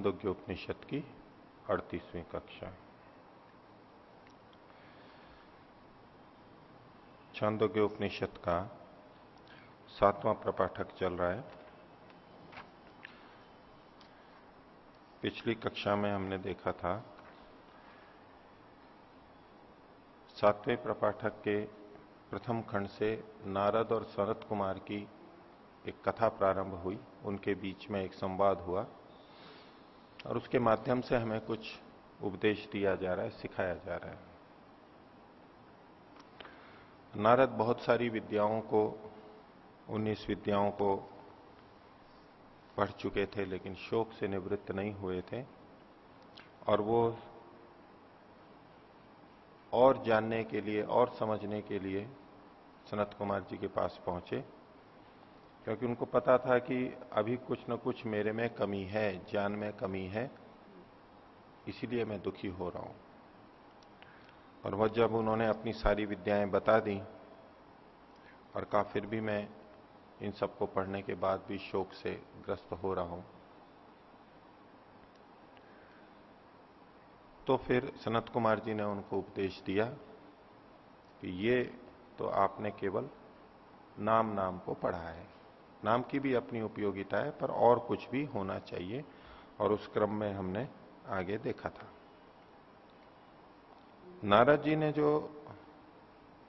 छांदोग्योपनिषद की अड़तीसवीं कक्षा। छांदोग्योपनिषद का सातवां प्रपाठक चल रहा है। पिछली कक्षा में हमने देखा था, सातवें प्रपाठक के प्रथम खंड से नारद और शरद कुमार की एक कथा प्रारंभ हुई। उनके बीच में एक संवाद हुआ। और उसके माध्यम से हमें कुछ उपदेश दिया जा रहा है, सिखाया जा रहा है। नारद बहुत सारी विद्याओं को, उन्नीस विद्याओं को पढ़ चुके थे, लेकिन शोक से निवृत्त नहीं हुए थे। और वो और जानने के लिए, और समझने के लिए सनत कुमार जी के पास पहुँचे। क्योंकि उनको पता था कि अभी कुछ न कुछ मेरे में कमी है ज्ञान में कमी है। इसीलिए मैं दुखी हो रहा हूँ। और वह जब उन्होंने अपनी सारी विद्याएँ बता दी, और कहा, फिर भी मैं इन सबको पढ़ने के बाद भी शोक से ग्रस्त हो रहा हूँ। तो फिर सनत कुमार जी ने उनको उपदेश दिया कि ये तो आपने केवल नाम नाम को पढ़ा है। नाम की भी अपनी उपयोगिता है, पर और कुछ भी होना चाहिए, और उस क्रम में हमने आगे देखा था। नारद जी ने जो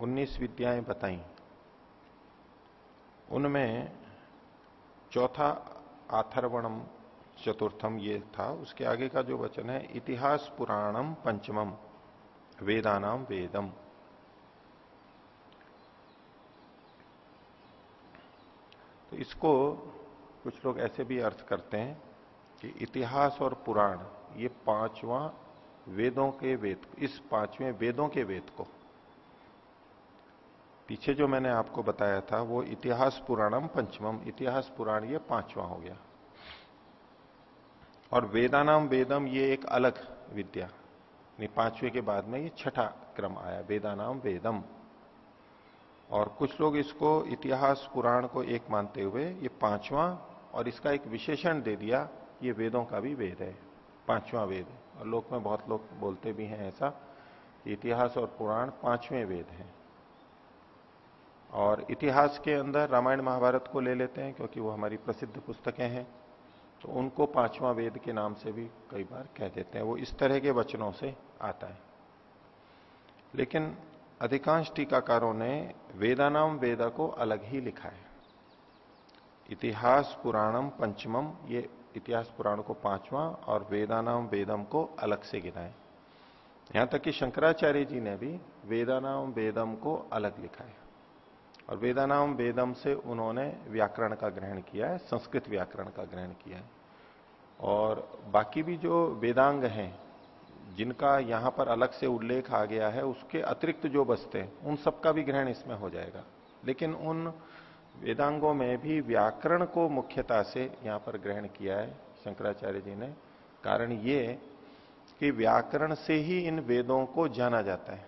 19 विद्याएँ बताई, उनमें चौथा आथर्वणम चतुर्थम ये था, उसके आगे का जो वचन है, इतिहास पुराणम पंचमम, वेदानाम वेदम तो इसको कुछ लोग ऐसे भी अर्थ करते हैं कि इतिहास और पुराण, ये पांचवा वेदों के वेद, इस पाँचवें वेदों के वेद को। पीछे जो मैंने आपको बताया था, वो इतिहास पुराणम पंचमम, इतिहास पुराण ये पांचवा हो गया। और वेदानाम वेदम ये एक अलग विद्या। पांचवे के बाद में ये छठा क्रम आया, वेदानाम वेदम। और कुछ लोग इसको इतिहास, पुराण को एक मानते हुए ये पांचवा और इसका एक विशेषण दे दिया, ये वेदों का भी वेद है, पांचवा वेद और लोक में बहुत लोग बोलते भी हैं ऐसा इतिहास और पुराण पाँचवें वेद हैं। और इतिहास के अंदर रामायण महाभारत को ले लेते हैं क्योंकि वो हमारी प्रसिद्ध पुस्तकें हैं तो उनको पांचवा वेद के नाम से भी कई बार कह देते हैं। वो इस तरह के वचनों से आता है। लेकिन अधिकांश टीकाकारों ने वेदानाम वेदा को अलग ही लिखा है। इतिहास पुराणम पंचमम, ये इतिहास पुराण को पांचवा और वेदानाम वेदम को अलग से गिना है। यहाँ तक कि शंकराचार्य जी ने भी वेदानाम वेदम को अलग लिखा है और वेदानाम वेदम से उन्होंने व्याकरण का ग्रहण किया है, संस्कृत व्याकरण का ग्रहण किया है। और बाकी भी जो वेदांग हैं जिनका यहाँ पर अलग से उल्लेख आ गया है, उसके अतिरिक्त जो बसते हैं, उन सबका भी ग्रहण इसमें हो जाएगा। लेकिन उन वेदांगों में भी व्याकरण को मुख्यता से यहाँ पर ग्रहण किया है, शंकराचार्य जी ने। कारण ये कि व्याकरण से ही इन वेदों को जाना जाता है।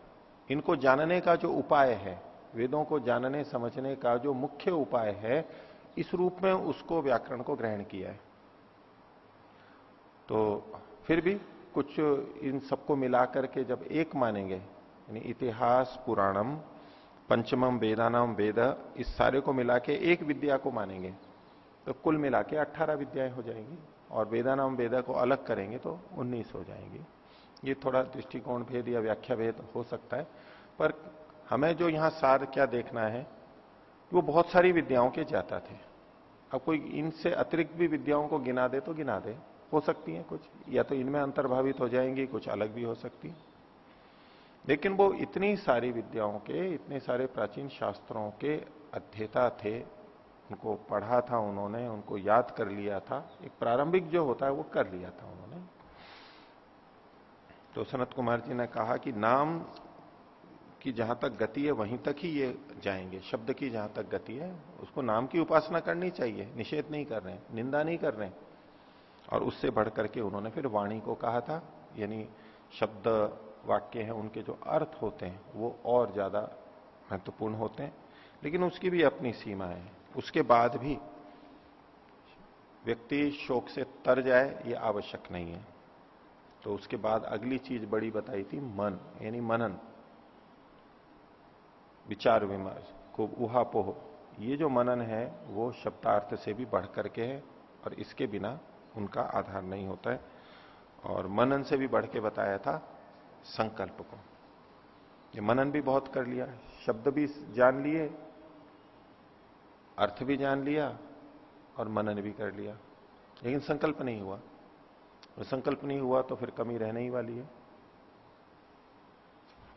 इनको जानने का जो उपाय है, वेदों को जानने, समझने का जो मुख्य उपाय है, इस रूप में उसको व्याकरण को ग्रहण किया है। तो फिर भी कुछ इन सबको मिलाकर के जब एक मानेंगे, यानी इतिहास, पुराणम, पंचमम, वेदानाम, वेद, इस सारे को मिला के एक विद्या को मानेंगे तो कुल मिला के अट्ठारह विद्याएँ हो जाएँगी और वेदानाम, वेदा को अलग करेंगे तो उन्नीस हो जाएँगी। ये थोड़ा दृष्टिकोण भेद या व्याख्या भेद हो सकता है, पर हमें जो यहाँ सार क्या देखना है, वो बहुत सारी विद्याओं के जाता थे। अब कोई इनसे अतिरिक्त भी विद्याओं को गिना दे तो गिना दे। हो सकती हैं कुछ, या तो इनमें अंतर्भावित हो जाएँगी, कुछ अलग भी हो सकती है। लेकिन वो इतनी सारी विद्याओं के, इतने सारे प्राचीन शास्त्रों के अध्येता थे, उनको पढ़ा था उन्होंने, उनको याद कर लिया था, एक प्रारंभिक जो होता है वो कर लिया था उन्होंने। तो सनत कुमार जी ने कहा कि नाम की जहाँ तक गति है, वहीं तक ही ये जाएँगे, शब्द की जहाँ तक गति है, उसको नाम की उपासना करनी चाहिए, निषेध नहीं कर रहे निंदा नहीं कर रहे और उससे बढ़ करके उन्होंने फिर वाणी को कहा था, यानी शब्द वाक्य हैं, उनके जो अर्थ होते हैं, वो और ज़्यादा महत्वपूर्ण होते हैं। लेकिन उसकी भी अपनी सीमा है। उसके बाद भी व्यक्ति शोक से तर जाए, ये आवश्यक नहीं है। तो उसके बाद अगली चीज़ बड़ी बताई थी, मन, यानी मनन। विचार विमर्श, खूब उहापोह। ये जो मनन है, वो शब्दार्थ से भी बढ़ करके है, और इसके बिना उनका आधार नहीं होता है। और मनन से भी बढ़ के बताया था संकल्प को। ये मनन भी बहुत कर लिया, शब्द भी जान लिए, अर्थ भी जान लिया और मनन भी कर लिया। लेकिन संकल्प नहीं हुआ। और संकल्प नहीं हुआ तो फिर कमी रहने ही वाली है।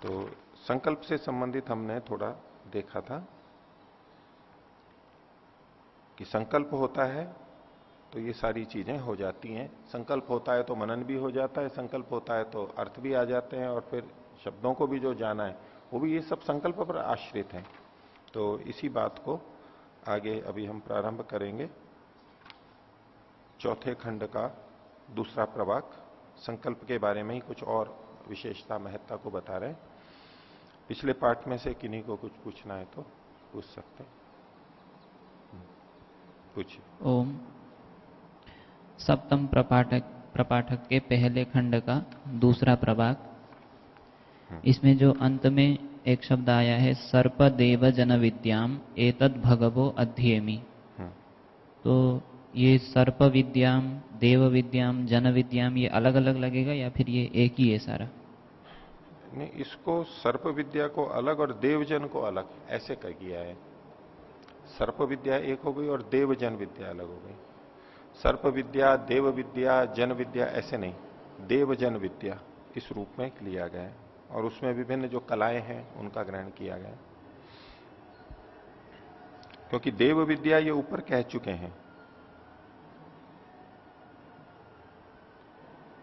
तो संकल्प से संबंधित हमने थोड़ा देखा था कि संकल्प होता है तो ये सारी चीज़ें हो जाती हैं। संकल्प होता है तो मनन भी हो जाता है, संकल्प होता है तो अर्थ भी आ जाते हैं और फिर शब्दों को भी जो जाना है, वो भी ये सब संकल्प पर आश्रित हैं। तो इसी बात को आगे अभी हम प्रारंभ करेंगे। चौथे खंड का दूसरा प्रभाग संकल्प के बारे में ही कुछ और विशेषता, महत्ता को बता रहे हैं। पिछले पाठ में से किन्हीं को कुछ पूछना है तो पूछ सकते हैं। पूछिए। ओम। सप्तम प्रपाठक प्रपाठक के पहले खंड का दूसरा प्रभाग। इसमें जो अंत में एक शब्द आया है सर्प देव जन विद्याम एतद भगवो अध्येमी हम्म। तो ये सर्प विद्याम देव विद्याम जन विद्याम ये अलग अलग लगेगा या फिर ये एक ही है सारा नहीं इसको सर्प विद्या को अलग और देवजन को अलग ऐसे कर किया है सर्प विद्या एक हो गई और देव जन विद्या अलग हो गई सर्प विद्या देव विद्या जन विद्या ऐसे नहीं। देव जन विद्या इस रूप में लिया गया और उसमें विभिन्न जो कलाएँ हैं, उनका ग्रहण किया गया क्योंकि देव विद्या ये ऊपर कह चुके हैं।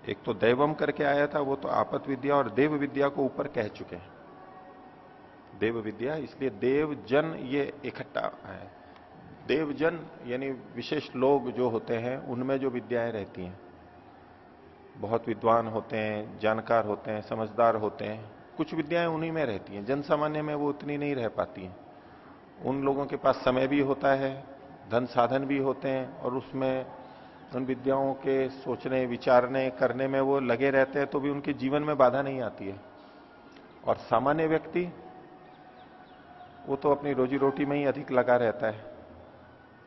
एक तो दैवम करके आया था, वो तो आपत विद्या और देव विद्या को ऊपर कह चुके हैं। देव विद्या इसलिए देव, जन ये इकट्ठा है। देवजन, यानी विशेष लोग जो होते हैं, उनमें जो विद्याएँ रहती हैं, बहुत विद्वान होते हैं, जानकार होते हैं, समझदार होते हैं, कुछ विद्याएँ उन्हीं में रहती हैं जन सामान्य में वो उतनी नहीं रह पाती हैं। उन लोगों के पास समय भी होता है, धन साधन भी होते हैं, और उसमें उन विद्याओं के सोचने, विचारने, करने में वो लगे रहते हैं तो भी उनके जीवन में बाधा नहीं आती है। और सामान्य व्यक्ति, वो तो अपनी रोजी रोटी में ही अधिक लगा रहता है।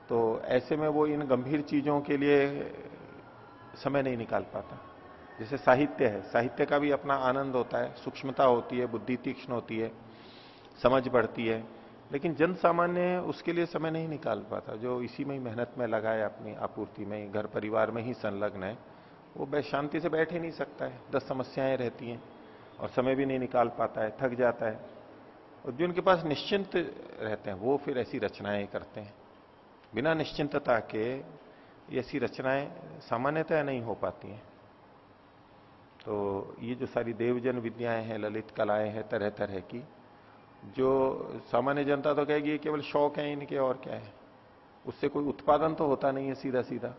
तो ऐसे में वो इन गंभीर चीज़ों के लिए समय नहीं निकाल पाता। जैसे साहित्य है, साहित्य का भी अपना आनंद होता है, सूक्ष्मता होती है, बुद्धि तीक्ष्ण होती है, समझ बढ़ती है, लेकिन जन सामान्य उसके लिए समय नहीं निकाल पाता। जो इसी में ही मेहनत में लगा है अपनी आपूर्ति में, घर परिवार में ही संलग्न है, वो शांति से बैठ ही नहीं सकता है। दस समस्याएँ रहती हैं और समय भी नहीं निकाल पाता है, थक जाता है। और जो उनके पास निश्चिंत रहते हैं, वो फिर ऐसी रचनाएँ करते हैं। बिना निश्चिंतता के ऐसी रचनाएँ सामान्यतः नहीं हो पाती हैं। तो ये जो सारी देवजन विद्याएँ हैं, ललित कलाएँ हैं तरह तरह की, जो सामान्य जनता तो कहेगी ये केवल शौक है, इनके और क्या है? उससे कोई उत्पादन तो होता नहीं है सीधा सीधा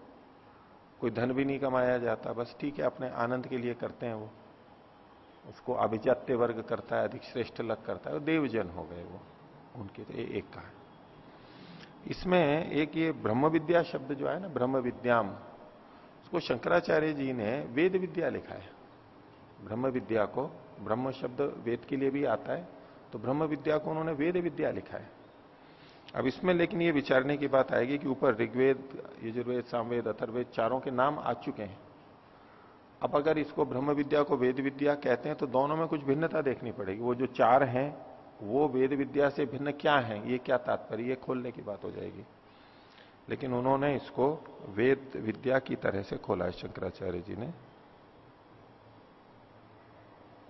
कोई धन भी नहीं कमाया जाता, बस ठीक है, अपने आनंद के लिए करते हैं वो। उसको अभिजात्य वर्ग करता है, अधिक श्रेष्ठ लग करता है देवजन हो गए वो, उनके तो एक का है इसमें एक ये ब्रह्म विद्या शब्द जो है ना ब्रह्म विद्याम उसको शंकराचार्य जी ने वेद विद्या लिखा है। ब्रह्म विद्या को, ब्रह्म शब्द वेद के लिए भी आता है तो ब्रह्म विद्या को उन्होंने वेद विद्या लिखा है। अब इसमें लेकिन ये विचारने की बात आएगी कि ऊपर ऋग्वेद, यजुर्वेद, सामवेद अथर्वेद चारों के नाम आ चुके हैं। अब अगर इसको ब्रह्म विद्या को वेद विद्या कहते हैं तो दोनों में कुछ भिन्नता देखनी पड़ेगी। वो जो चार हैं वो वेद विद्या से भिन्न क्या है? ये क्या तात्पर्य? ये खोलने की बात हो जाएगी। लेकिन उन्होंने इसको वेद विद्या की तरह से खोला है शंकराचार्य जी ने।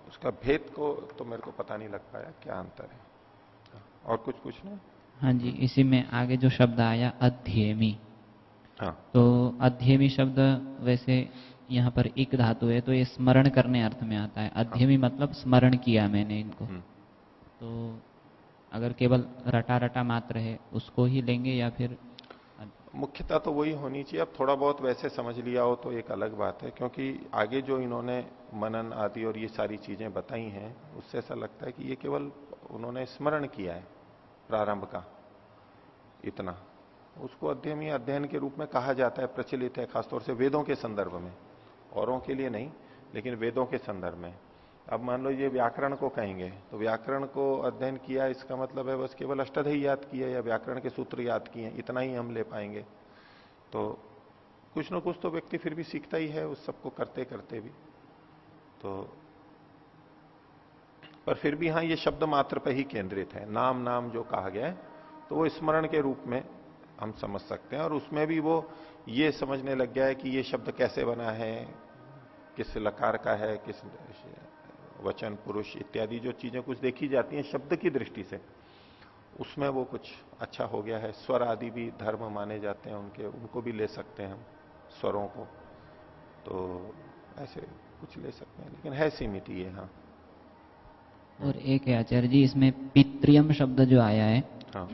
उसका भेद को तो मेरे को पता नहीं लग पाया क्या अंतर है। और कुछ पूछना हाँ? जी इसी में आगे जो शब्द आया अध्येमी। हाँ। तो अध्येमी शब्द वैसे यहाँ पर एक धातु है तो ये स्मरण करने अर्थ में आता है। अध्यमी मतलब स्मरण किया मैंने इनको। हम्म। तो अगर केवल रटा रटा मात्र है, उसको ही लेंगे या फिर मुख्यता तो वही होनी चाहिए। अब थोड़ा बहुत वैसे समझ लिया हो तो एक अलग बात है, क्योंकि आगे जो इन्होंने मनन आदि और ये सारी चीज़ें बताई हैं, उससे ऐसा लगता है कि ये केवल उन्होंने स्मरण किया है, प्रारंभ का, इतना। उसको अध्ययन या अध्ययन के रूप में कहा जाता है, प्रचलित है, खासतौर से वेदों के संदर्भ में। औरों के लिए नहीं, लेकिन वेदों के संदर्भ में। अब मान लो ये व्याकरण को कहेंगे तो व्याकरण को अध्ययन किया, इसका मतलब है बस केवल अष्टधि याद किया या व्याकरण के सूत्र याद किए, इतना ही हम ले पाएँगे। तो कुछ ना कुछ तो व्यक्ति फिर भी सीखता ही है, उस सबको करते करते भी। तो पर फिर भी हाँ ये शब्द मात्र पर ही केंद्रित है। नाम नाम जो कहा गया है तो वो स्मरण के रूप में हम समझ सकते हैं और उसमें भी वो ये समझने लग गया है कि ये शब्द कैसे बना है, किस लकार का है, किस वचन पुरुष इत्यादि जो चीज़ें कुछ देखी जाती हैं शब्द की दृष्टि से उसमें वो कुछ अच्छा हो गया है। स्वर आदि भी धर्म माने जाते हैं उनके उनको भी ले सकते हैं हम स्वरों को। तो ऐसे कुछ ले सकते हैं लेकिन है सीमित ये हाँ। और एक है आचार्य जी इसमें पित्रियम शब्द जो आया है हाँ।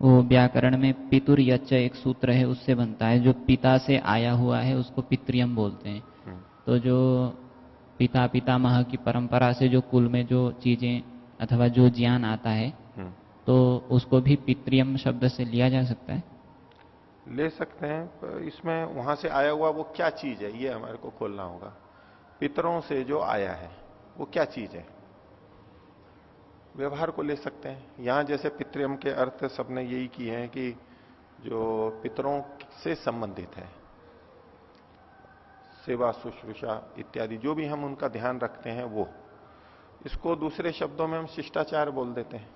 वो व्याकरण में पितुर यच्च एक सूत्र है उससे बनता है। जो पिता से आया हुआ है उसको पित्रियम बोलते हैं। हम्म। तो जो पिता पितामह की परंपरा से जो कुल में जो चीज़ें अथवा जो ज्ञान आता है हम्म। तो उसको भी पित्रियम शब्द से लिया जा सकता है? ले सकते हैं इसमें वहाँ से आया हुआ वो क्या चीज़ है ये हमारे को खोलना होगा। पितरों से जो आया है वो क्या चीज़ है? व्यवहार को ले सकते हैं। यहाँ जैसे पितृम के अर्थ सबने यही किए हैं कि जो पितरों से संबंधित है। सेवा शुश्रूषा इत्यादि, जो भी हम उनका ध्यान रखते हैं, वो। इसको दूसरे शब्दों में हम शिष्टाचार बोल देते हैं।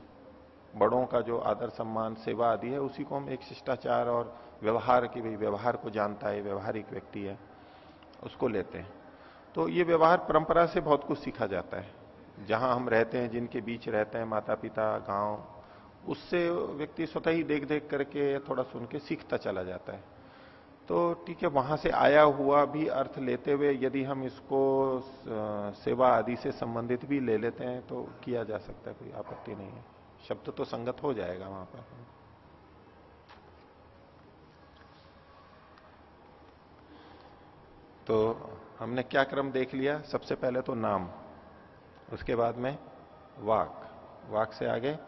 बड़ों का जो आदर सम्मान, सेवा आदि है, उसी को हम एक शिष्टाचार और व्यवहार की भाई व्यवहार को जानता है, व्यवहारिक व्यक्ति है, उसको लेते हैं। तो ये व्यवहार परंपरा से बहुत कुछ सीखा जाता है। जहाँ हम रहते हैं, जिनके बीच रहते हैं माता पिता गाँव, उससे व्यक्ति स्वतः ही देख देख करके थोड़ा सुन के सीखता चला जाता है। तो ठीक है, वहाँ से आया हुआ भी अर्थ लेते हुए यदि हम इसको सेवा आदि से संबंधित भी ले लेते हैं तो किया जा सकता है, कोई आपत्ति नहीं है। शब्द तो संगत हो जाएगा वहाँ पर। तो हमने क्या क्रम देख लिया? सबसे पहले तो नाम, उसके बाद में वाक। वाक से आगे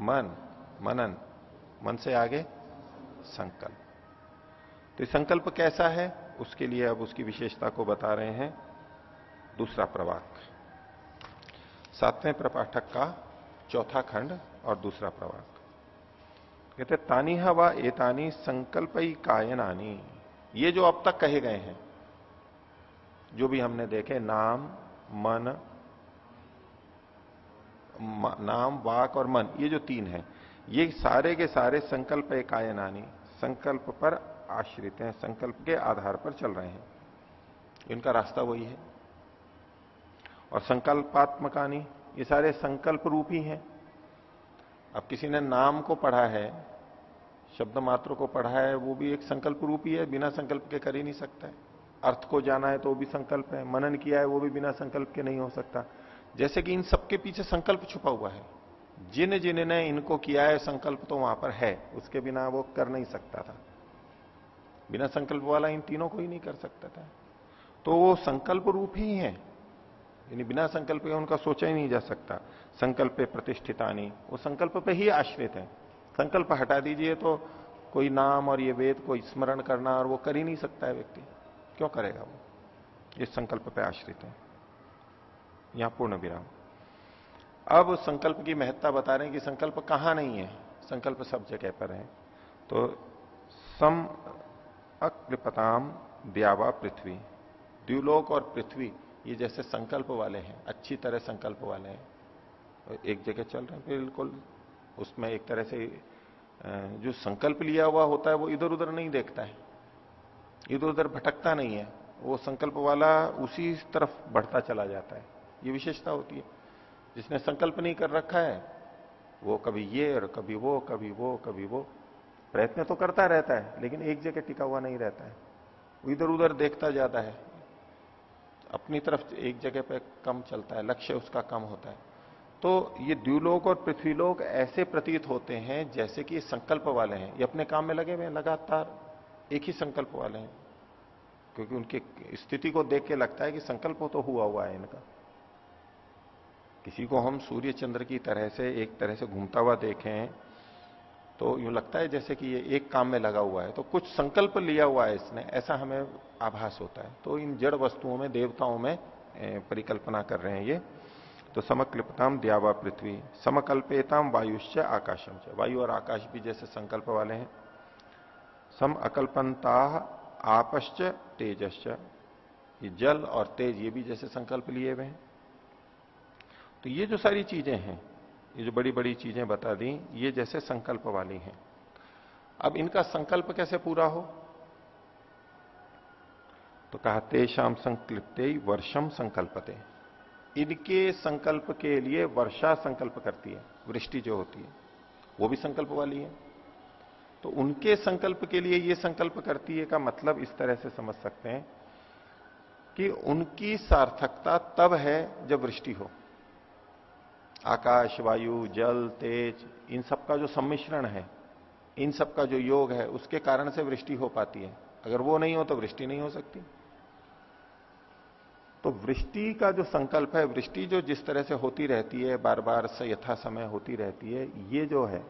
मन, मनन। मन से आगे संकल्प। तो संकल्प कैसा है? उसके लिए अब उसकी विशेषता को बता रहे हैं। दूसरा प्रवाक। सातवें प्रपाठक का चौथा खंड और दूसरा प्रवाक। कहते तानी हवा एतानी संकल्पई कायनानी। ये जो अब तक कहे गए हैं, जो भी हमने देखे, नाम, मन नाम, वाक और मन, ये जो तीन है, ये सारे के सारे संकल्प कायनानी। संकल्प पर आश्रित हैं, संकल्प के आधार पर चल रहे हैं। इनका रास्ता वही है। और संकल्पात्मकानी, ये सारे संकल्प रूप ही। हैं अब किसी ने नाम को पढ़ा है, शब्द मात्र को पढ़ा है, वो भी एक संकल्प रूप ही है, बिना संकल्प के कर ही नहीं सकता है। अर्थ को जाना है तो वो भी संकल्प है, मनन किया है, वो भी बिना संकल्प के नहीं हो सकता। जैसे कि इन सबके पीछे संकल्प छुपा हुआ है। जिन जिनने इनको किया है, संकल्प तो वहाँ पर है। उसके बिना वो कर नहीं सकता था। बिना संकल्प वाला इन तीनों को ही नहीं कर सकता था। तो वो संकल्प रूप ही है। यानी बिना संकल्प के उनका सोचा ही नहीं जा सकता। संकल्प प्रतिष्ठितानी। वो संकल्प पे ही आश्रित है। संकल्प हटा दीजिए तो कोई नाम और ये वेद को स्मरण करना और वो कर ही नहीं सकता है व्यक्ति। क्यों करेगा वो? ये संकल्प पे आश्रित है। यहाँ पूर्ण विराम। अब संकल्प की महत्ता बता रहे हैं कि संकल्प कहाँ नहीं है, संकल्प सब जगह पर है। तो सम अकृपताम द्यावा पृथ्वी। द्व्यूलोक और पृथ्वी, ये जैसे संकल्प वाले हैं, अच्छी तरह संकल्प वाले हैं। एक जगह चल रहे हैं, बिल्कुल उसमें एक तरह से जो संकल्प लिया हुआ होता है वो इधर उधर नहीं देखता है। इधर उधर भटकता नहीं है, वो संकल्प वाला उसी तरफ़ बढ़ता चला जाता है। ये विशेषता होती है। जिसने संकल्प नहीं कर रखा है, वो कभी ये और कभी वो कभी वो कभी वो। प्रयत्न तो करता रहता है, लेकिन एक जगह टिका हुआ नहीं रहता है। इधर उधर देखता जाता है। अपनी तरफ़ एक जगह पे कम चलता है, लक्ष्य उसका कम होता है। तो ये द्व्यूलोक और पृथ्वीलोक ऐसे प्रतीत होते हैं, जैसे कि संकल्प वाले हैं। ये अपने काम में लगे हुए हैं, लगातार एक ही संकल्प वाले हैं। क्योंकि उनकी स्थिति को देख के लगता है कि संकल्प तो हुआ हुआ है इनका। किसी को हम सूर्य चंद्र की तरह से, एक तरह से घूमता हुआ देखें तो यूँ लगता है जैसे कि ये एक काम में लगा हुआ है। तो कुछ संकल्प लिया हुआ है इसने, ऐसा हमें आभास होता है। तो इन जड़ वस्तुओं में, देवताओं में परिकल्पना कर रहे हैं ये। तो समकल्पताम दयावा पृथ्वी समकल्पेताम वायुश्च आकाशम वायु और आकाश भी जैसे संकल्प वाले हैं। सम अकल्पनता आपश्च तेजश्च। ये जल और तेज ये भी जैसे संकल्प लिए हुए हैं। तो ये जो सारी चीज़ें हैं, ये जो बड़ी बड़ी चीज़ें बता दी, ये जैसे संकल्प वाली हैं। अब इनका संकल्प कैसे पूरा हो? तो कहा तेषाम संकल्पते वर्षम संकल्पते। इनके संकल्प के लिए वर्षा संकल्प करती है, वृष्टि जो होती है, वो भी संकल्प वाली है। तो उनके संकल्प के लिए ये संकल्प करती है का मतलब इस तरह से समझ सकते हैं कि उनकी सार्थकता तब है जब वृष्टि हो। आकाश, वायु, जल, तेज, इन सब का जो सम्मिश्रण है, इन सब का जो योग है, उसके कारण से वृष्टि हो पाती है। अगर वो नहीं हो तो वृष्टि नहीं हो सकती। तो वृष्टि का जो संकल्प है, वृष्टि जो जिस तरह से होती रहती है बार बार यथा समय होती रहती है, ये जो है,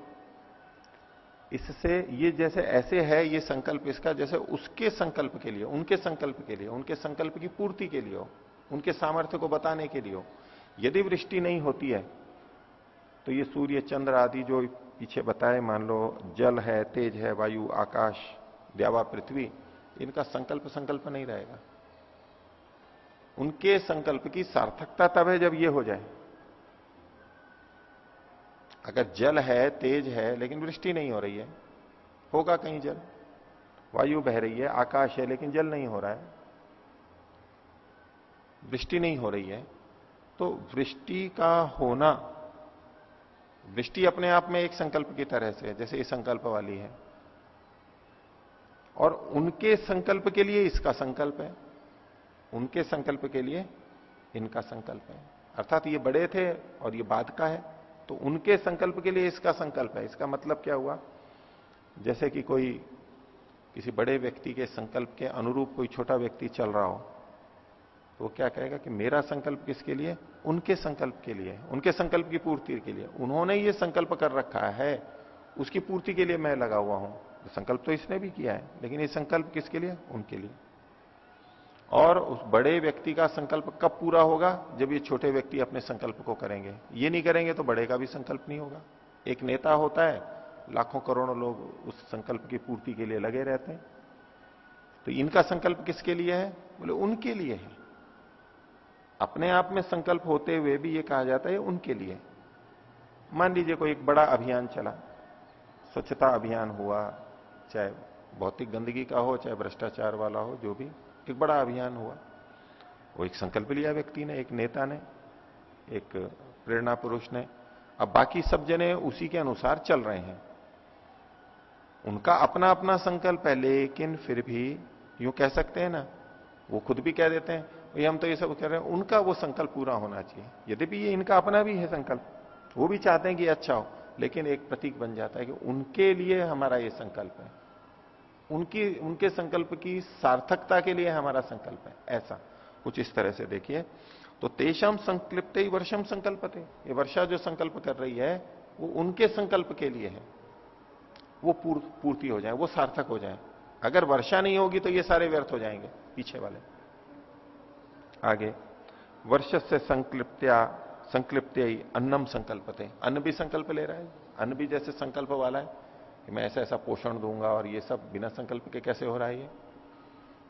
इससे ये जैसे ऐसे है, ये संकल्प इसका जैसे उसके संकल्प के लिए, उनके संकल्प के लिए, उनके संकल्प की पूर्ति के लिए हो, उनके सामर्थ्य को बताने के लिए हो। यदि वृष्टि नहीं होती है तो ये सूर्य, चंद्र आदि जो पीछे बताए, मान लो, जल है, तेज है, वायु, आकाश, द्यावा, पृथ्वी, इनका संकल्प संकल्प नहीं रहेगा। उनके संकल्प की सार्थकता तब है जब ये हो जाए। अगर जल है, तेज है, लेकिन वृष्टि नहीं हो रही है, होगा कहीं जल। वायु बह रही है, आकाश है, लेकिन जल नहीं हो रहा है। वृष्टि नहीं हो रही है तो वृष्टि का होना वृष्टि अपने आप में एक संकल्प की तरह से जैसे ये संकल्प वाली है। और उनके संकल्प के लिए इसका संकल्प है, उनके संकल्प के लिए इनका संकल्प है। अर्थात ये बड़े थे और ये बाद का है तो उनके संकल्प के लिए इसका संकल्प है। इसका मतलब क्या हुआ? जैसे कि कोई किसी बड़े व्यक्ति के संकल्प के अनुरूप कोई छोटा व्यक्ति चल रहा हो वो क्या कहेगा कि मेरा संकल्प किसके लिए? उनके संकल्प के लिए। उनके संकल्प की पूर्ति के लिए। उन्होंने ये संकल्प कर रखा है। उसकी पूर्ति के लिए मैं लगा हुआ हूँ। संकल्प तो इसने भी किया है, लेकिन ये संकल्प किसके लिए? उनके लिए। और उस बड़े व्यक्ति का संकल्प कब पूरा होगा? जब ये छोटे व्यक्ति अपने संकल्प को करेंगे। ये नहीं करेंगे तो बड़े का भी संकल्प नहीं होगा। एक नेता होता है, लाखों करोड़ों लोग उस संकल्प की पूर्ति के लिए लगे रहते हैं। तो इनका संकल्प किसके लिए है? बोले, उनके लिए है। अपने आप में संकल्प होते हुए भी ये कहा जाता है उनके लिए। मान लीजिए कोई एक बड़ा अभियान चला, स्वच्छता अभियान हुआ, चाहे भौतिक गंदगी का हो, चाहे भ्रष्टाचार वाला हो, जो भी, एक बड़ा अभियान हुआ। वो एक संकल्प लिया व्यक्ति ने, एक नेता ने, एक प्रेरणा पुरुष ने। अब बाकी सब जने उसी के अनुसार चल रहे हैं। उनका अपना अपना संकल्प है, लेकिन फिर भी, यूँ कह सकते हैं ना, वो खुद भी कह देते हैं ये हम तो ये सब कह रहे हैं उनका वो संकल्प पूरा होना चाहिए। यद्यपि ये इनका अपना भी है संकल्प वो भी चाहते हैं कि अच्छा हो लेकिन एक प्रतीक बन जाता है कि उनके लिए हमारा ये संकल्प है। उनकी उनके संकल्प की सार्थकता के लिए हमारा संकल्प है ऐसा। कुछ इस तरह से देखिए तो तेषम संकल्प ही वर्षम संकल्पते। ये वर्षा जो संकल्प कर रही है वो उनके संकल्प के लिए है। वो पूर, पूर्ति हो जाए वो सार्थक हो जाए। अगर वर्षा नहीं होगी तो ये सारे व्यर्थ हो जाएँगे पीछे वाले। आगे वर्ष से संकल्प्त्या संकल्प्त अन्नम संकल्पते। अन्न भी संकल्प ले रहा है, अन्न भी जैसे संकल्प वाला है, कि मैं ऐसा ऐसा पोषण दूँगा और ये सब बिना संकल्प के कैसे हो रहा है ये?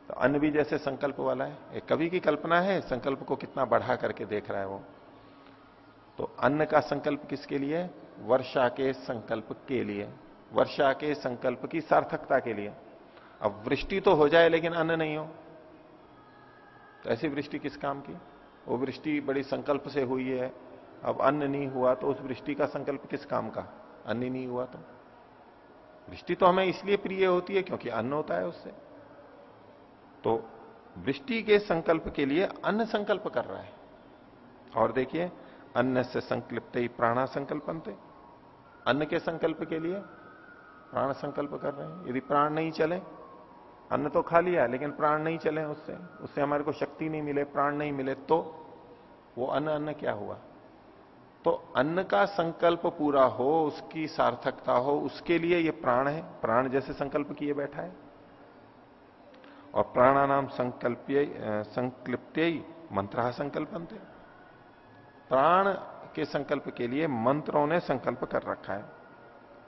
तो अन्न भी जैसे संकल्प वाला है एक कवि की कल्पना है, संकल्प को कितना बढ़ा करके देख रहा है वो। तो अन्न का संकल्प किसके लिए? वर्षा के संकल्प के लिए। वर्षा के संकल्प की सार्थकता के लिए। अब वृष्टि तो हो जाए, लेकिन अन्न नहीं हो। तो ऐसी वृष्टि किस काम की? वो वृष्टि बड़ी संकल्प से हुई है। अब अन्न नहीं हुआ तो उस वृष्टि का संकल्प किस काम का? अन्न नहीं हुआ तो। वृष्टि तो हमें इसलिए प्रिय होती है क्योंकि अन्न होता है उससे। तो वृष्टि के संकल्प के लिए अन्न संकल्प कर रहा है। और देखिए, अन्न से संकल्प ही प्राणा संकल्पनते। अन्न के संकल्प के लिए प्राण संकल्प कर रहे हैं। यदि प्राण नहीं चले अन्न तो खा लिया, लेकिन प्राण नहीं चले उससे। उससे हमारे को शक्ति नहीं मिले, प्राण नहीं मिले तो वो अन्न अन्न क्या हुआ? तो अन्न का संकल्प पूरा हो, उसकी सार्थकता हो, उसके लिए ये प्राण है। प्राण जैसे संकल्प किए बैठा है। और प्राणानाम संकल्प संकल्प मंत्र संकल्पनते। प्राण के संकल्प के लिए मंत्रों ने संकल्प कर रखा है।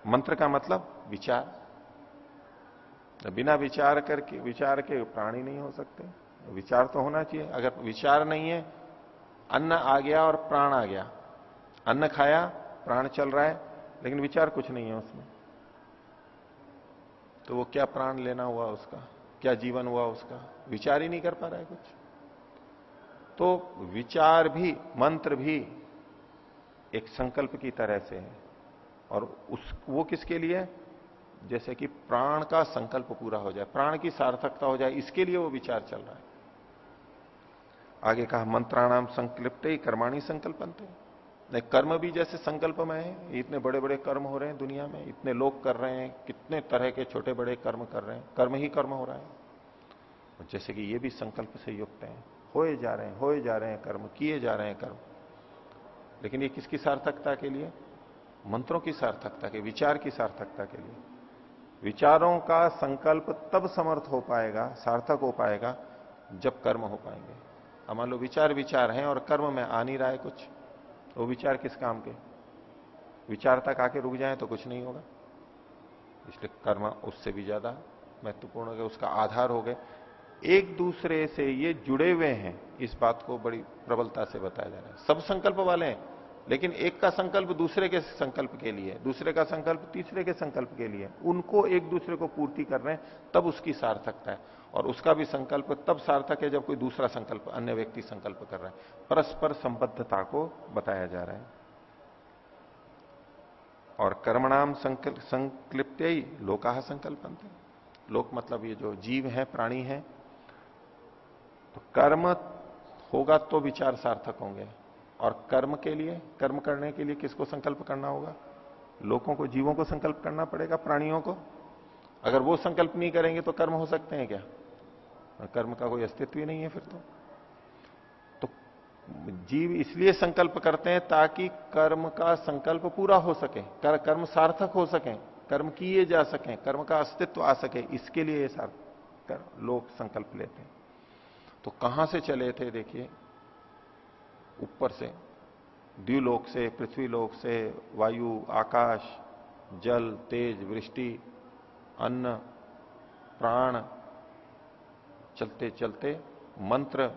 मंत्र का मतलब विचार। बिना विचार करके, विचार के प्राणी नहीं हो सकते। विचार तो होना चाहिए। अगर विचार नहीं है, अन्न आ गया और प्राण आ गया। अन्न खाया, प्राण चल रहा है, लेकिन विचार कुछ नहीं है उसमें। तो वो क्या प्राण लेना हुआ उसका? क्या जीवन हुआ उसका? विचार ही नहीं कर पा रहा है कुछ। तो विचार भी, मंत्र भी एक संकल्प की तरह से है। और उस, वो किसके लिए? जैसे कि प्राण का संकल्प पूरा हो जाए, प्राण की सार्थकता हो जाए, इसके लिए वो विचार चल रहा है। आगे कहा, मंत्राणाम संकल्प ही कर्माणी संकल्पनते। नहीं, कर्म भी जैसे संकल्प में है, इतने बड़े बड़े कर्म हो रहे हैं दुनिया में, इतने लोग कर रहे हैं, कितने तरह के छोटे बड़े कर्म कर रहे हैं, कर्म ही कर्म हो रहा है। जैसे कि ये भी संकल्प से युक्त है, होए जा रहे हैं, होए जा रहे हैं कर्म, किए जा रहे हैं कर्म। लेकिन ये किसकी सार्थकता के लिए? मंत्रों की सार्थकता के, विचार की सार्थकता के लिए। विचारों का संकल्प तब समर्थ हो पाएगा, सार्थक हो पाएगा, जब कर्म हो पाएँगे। अब मान लो विचार विचार हैं और कर्म में आ नहीं रहा है कुछ तो विचार किस काम के? विचार तक आके रुक जाए तो कुछ नहीं होगा। इसलिए कर्म उससे भी ज़्यादा महत्वपूर्ण हो, उसका आधार हो गए। एक दूसरे से ये जुड़े हुए हैं, इस बात को बड़ी प्रबलता से बताया जा रहा है। सब संकल्प वाले हैं लेकिन एक का संकल्प दूसरे के संकल्प के लिए, दूसरे का संकल्प तीसरे के संकल्प के लिए। उनको एक दूसरे को पूर्ति कर रहे हैं, तब उसकी सार्थकता है। और उसका भी संकल्प तब सार्थक है जब कोई दूसरा संकल्प, अन्य व्यक्ति संकल्प कर रहा है। परस्पर संबद्धता को बताया जा रहा है। और कर्मणाम संकलिप्त ही लोका संकल्प लोक मतलब ये जो जीव है, प्राणी है तो कर्म होगा तो विचार सार्थक होंगे। और कर्म के लिए कर्म करने के लिए किसको संकल्प करना होगा? लोगों को जीवों को संकल्प करना पड़ेगा प्राणियों को? अगर वो संकल्प नहीं करेंगे तो कर्म हो सकते हैं क्या? कर्म का कोई अस्तित्व ही नहीं है फिर तो। तो जीव इसलिए संकल्प करते हैं ताकि कर्म का संकल्प पूरा हो सके कर, कर्म सार्थक हो सके कर्म किए जा सके कर्म का अस्तित्व आ सके इसके लिए कर, लोग संकल्प लेते हैं। तो कहाँ से चले थे देखिए ऊपर से द्व्यूलोक से पृथ्वी लोक से, वायु, आकाश, जल, तेज, वृष्टि, अन्न, प्राण चलते चलते मंत्र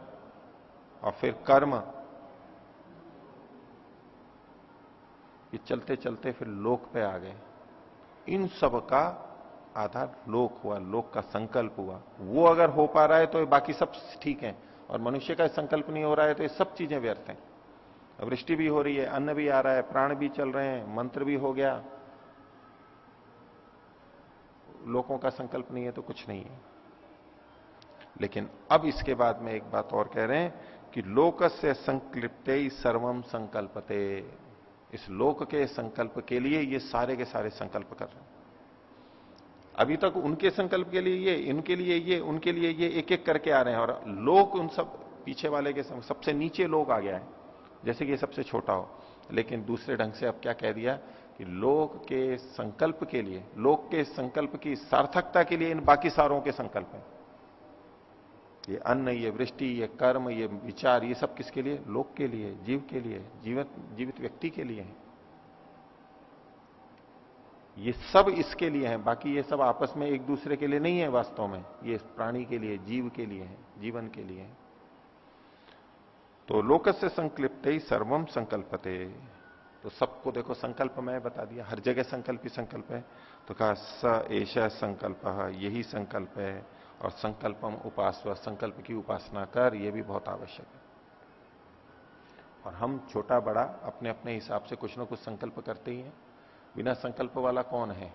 और फिर कर्म। ये चलते चलते फिर लोक पे आ गए। इन सब का आधार लोक हुआ, लोक का संकल्प हुआ। वो अगर हो पा रहा है तो बाकी सब ठीक है। और मनुष्य का संकल्प नहीं हो रहा है तो ये सब चीज़ें व्यर्थ हैं। वृष्टि भी हो रही है, अन्न भी आ रहा है, प्राण भी चल रहे हैं, मंत्र भी हो गया। लोगों का संकल्प नहीं है तो कुछ नहीं है। लेकिन अब इसके बाद में एक बात और कह रहे हैं कि लोक से संकलिप्त सर्वम संकल्पते। इस लोक के संकल्प के लिए ये सारे के सारे संकल्प कर रहे हैं। अभी तक उनके संकल्प के लिए ये, इनके लिए ये, उनके लिए ये एक एक करके आ रहे हैं। और लोक उन सब पीछे वाले के सबसे नीचे लोग आ गया है, जैसे कि सबसे छोटा हो। लेकिन दूसरे ढंग से अब क्या कह दिया कि लोक के संकल्प के लिए लोक के संकल्प की सार्थकता के लिए इन बाकी सारों के संकल्प हैं। ये अन्न, ये वृष्टि, ये कर्म, ये विचार, ये सब किसके लिए? लोक के लिए, जीव के लिए जीवित जीवित व्यक्ति के लिए है। ये सब इसके लिए है, बाकी ये सब आपस में एक दूसरे के लिए नहीं है वास्तव में। ये प्राणी के लिए, जीव के लिए है, जीवन के लिए है। तो लोक से संकल्प ही सर्वम संकल्पते। तो सबको देखो, संकल्प मैं बता दिया, हर जगह संकल्प ही संकल्प है। तो कहा, स ऐसा संकल्प, यही संकल्प है, और संकल्पम उपास संकल्प की उपासना कर यह भी बहुत आवश्यक है। और हम छोटा बड़ा अपने अपने हिसाब से कुछ ना कुछ संकल्प करते ही हैं। बिना संकल्प वाला कौन है?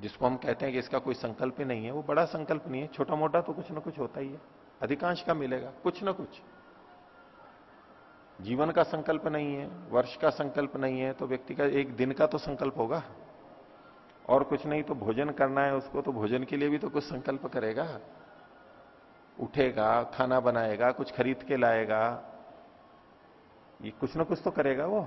जिसको हम कहते हैं कि इसका कोई संकल्प ही नहीं है, वो बड़ा संकल्प नहीं है छोटा मोटा तो कुछ ना कुछ होता ही है। अधिकांश का मिलेगा, कुछ ना कुछ। जीवन का संकल्प नहीं है, वर्ष का संकल्प नहीं है तो व्यक्ति का एक दिन का तो संकल्प होगा। और कुछ नहीं तो भोजन करना है, उसको तो भोजन के लिए भी तो कुछ संकल्प करेगा। उठेगा, खाना बनाएगा, कुछ खरीद के लाएगा। ये कुछ ना कुछ तो करेगा वो।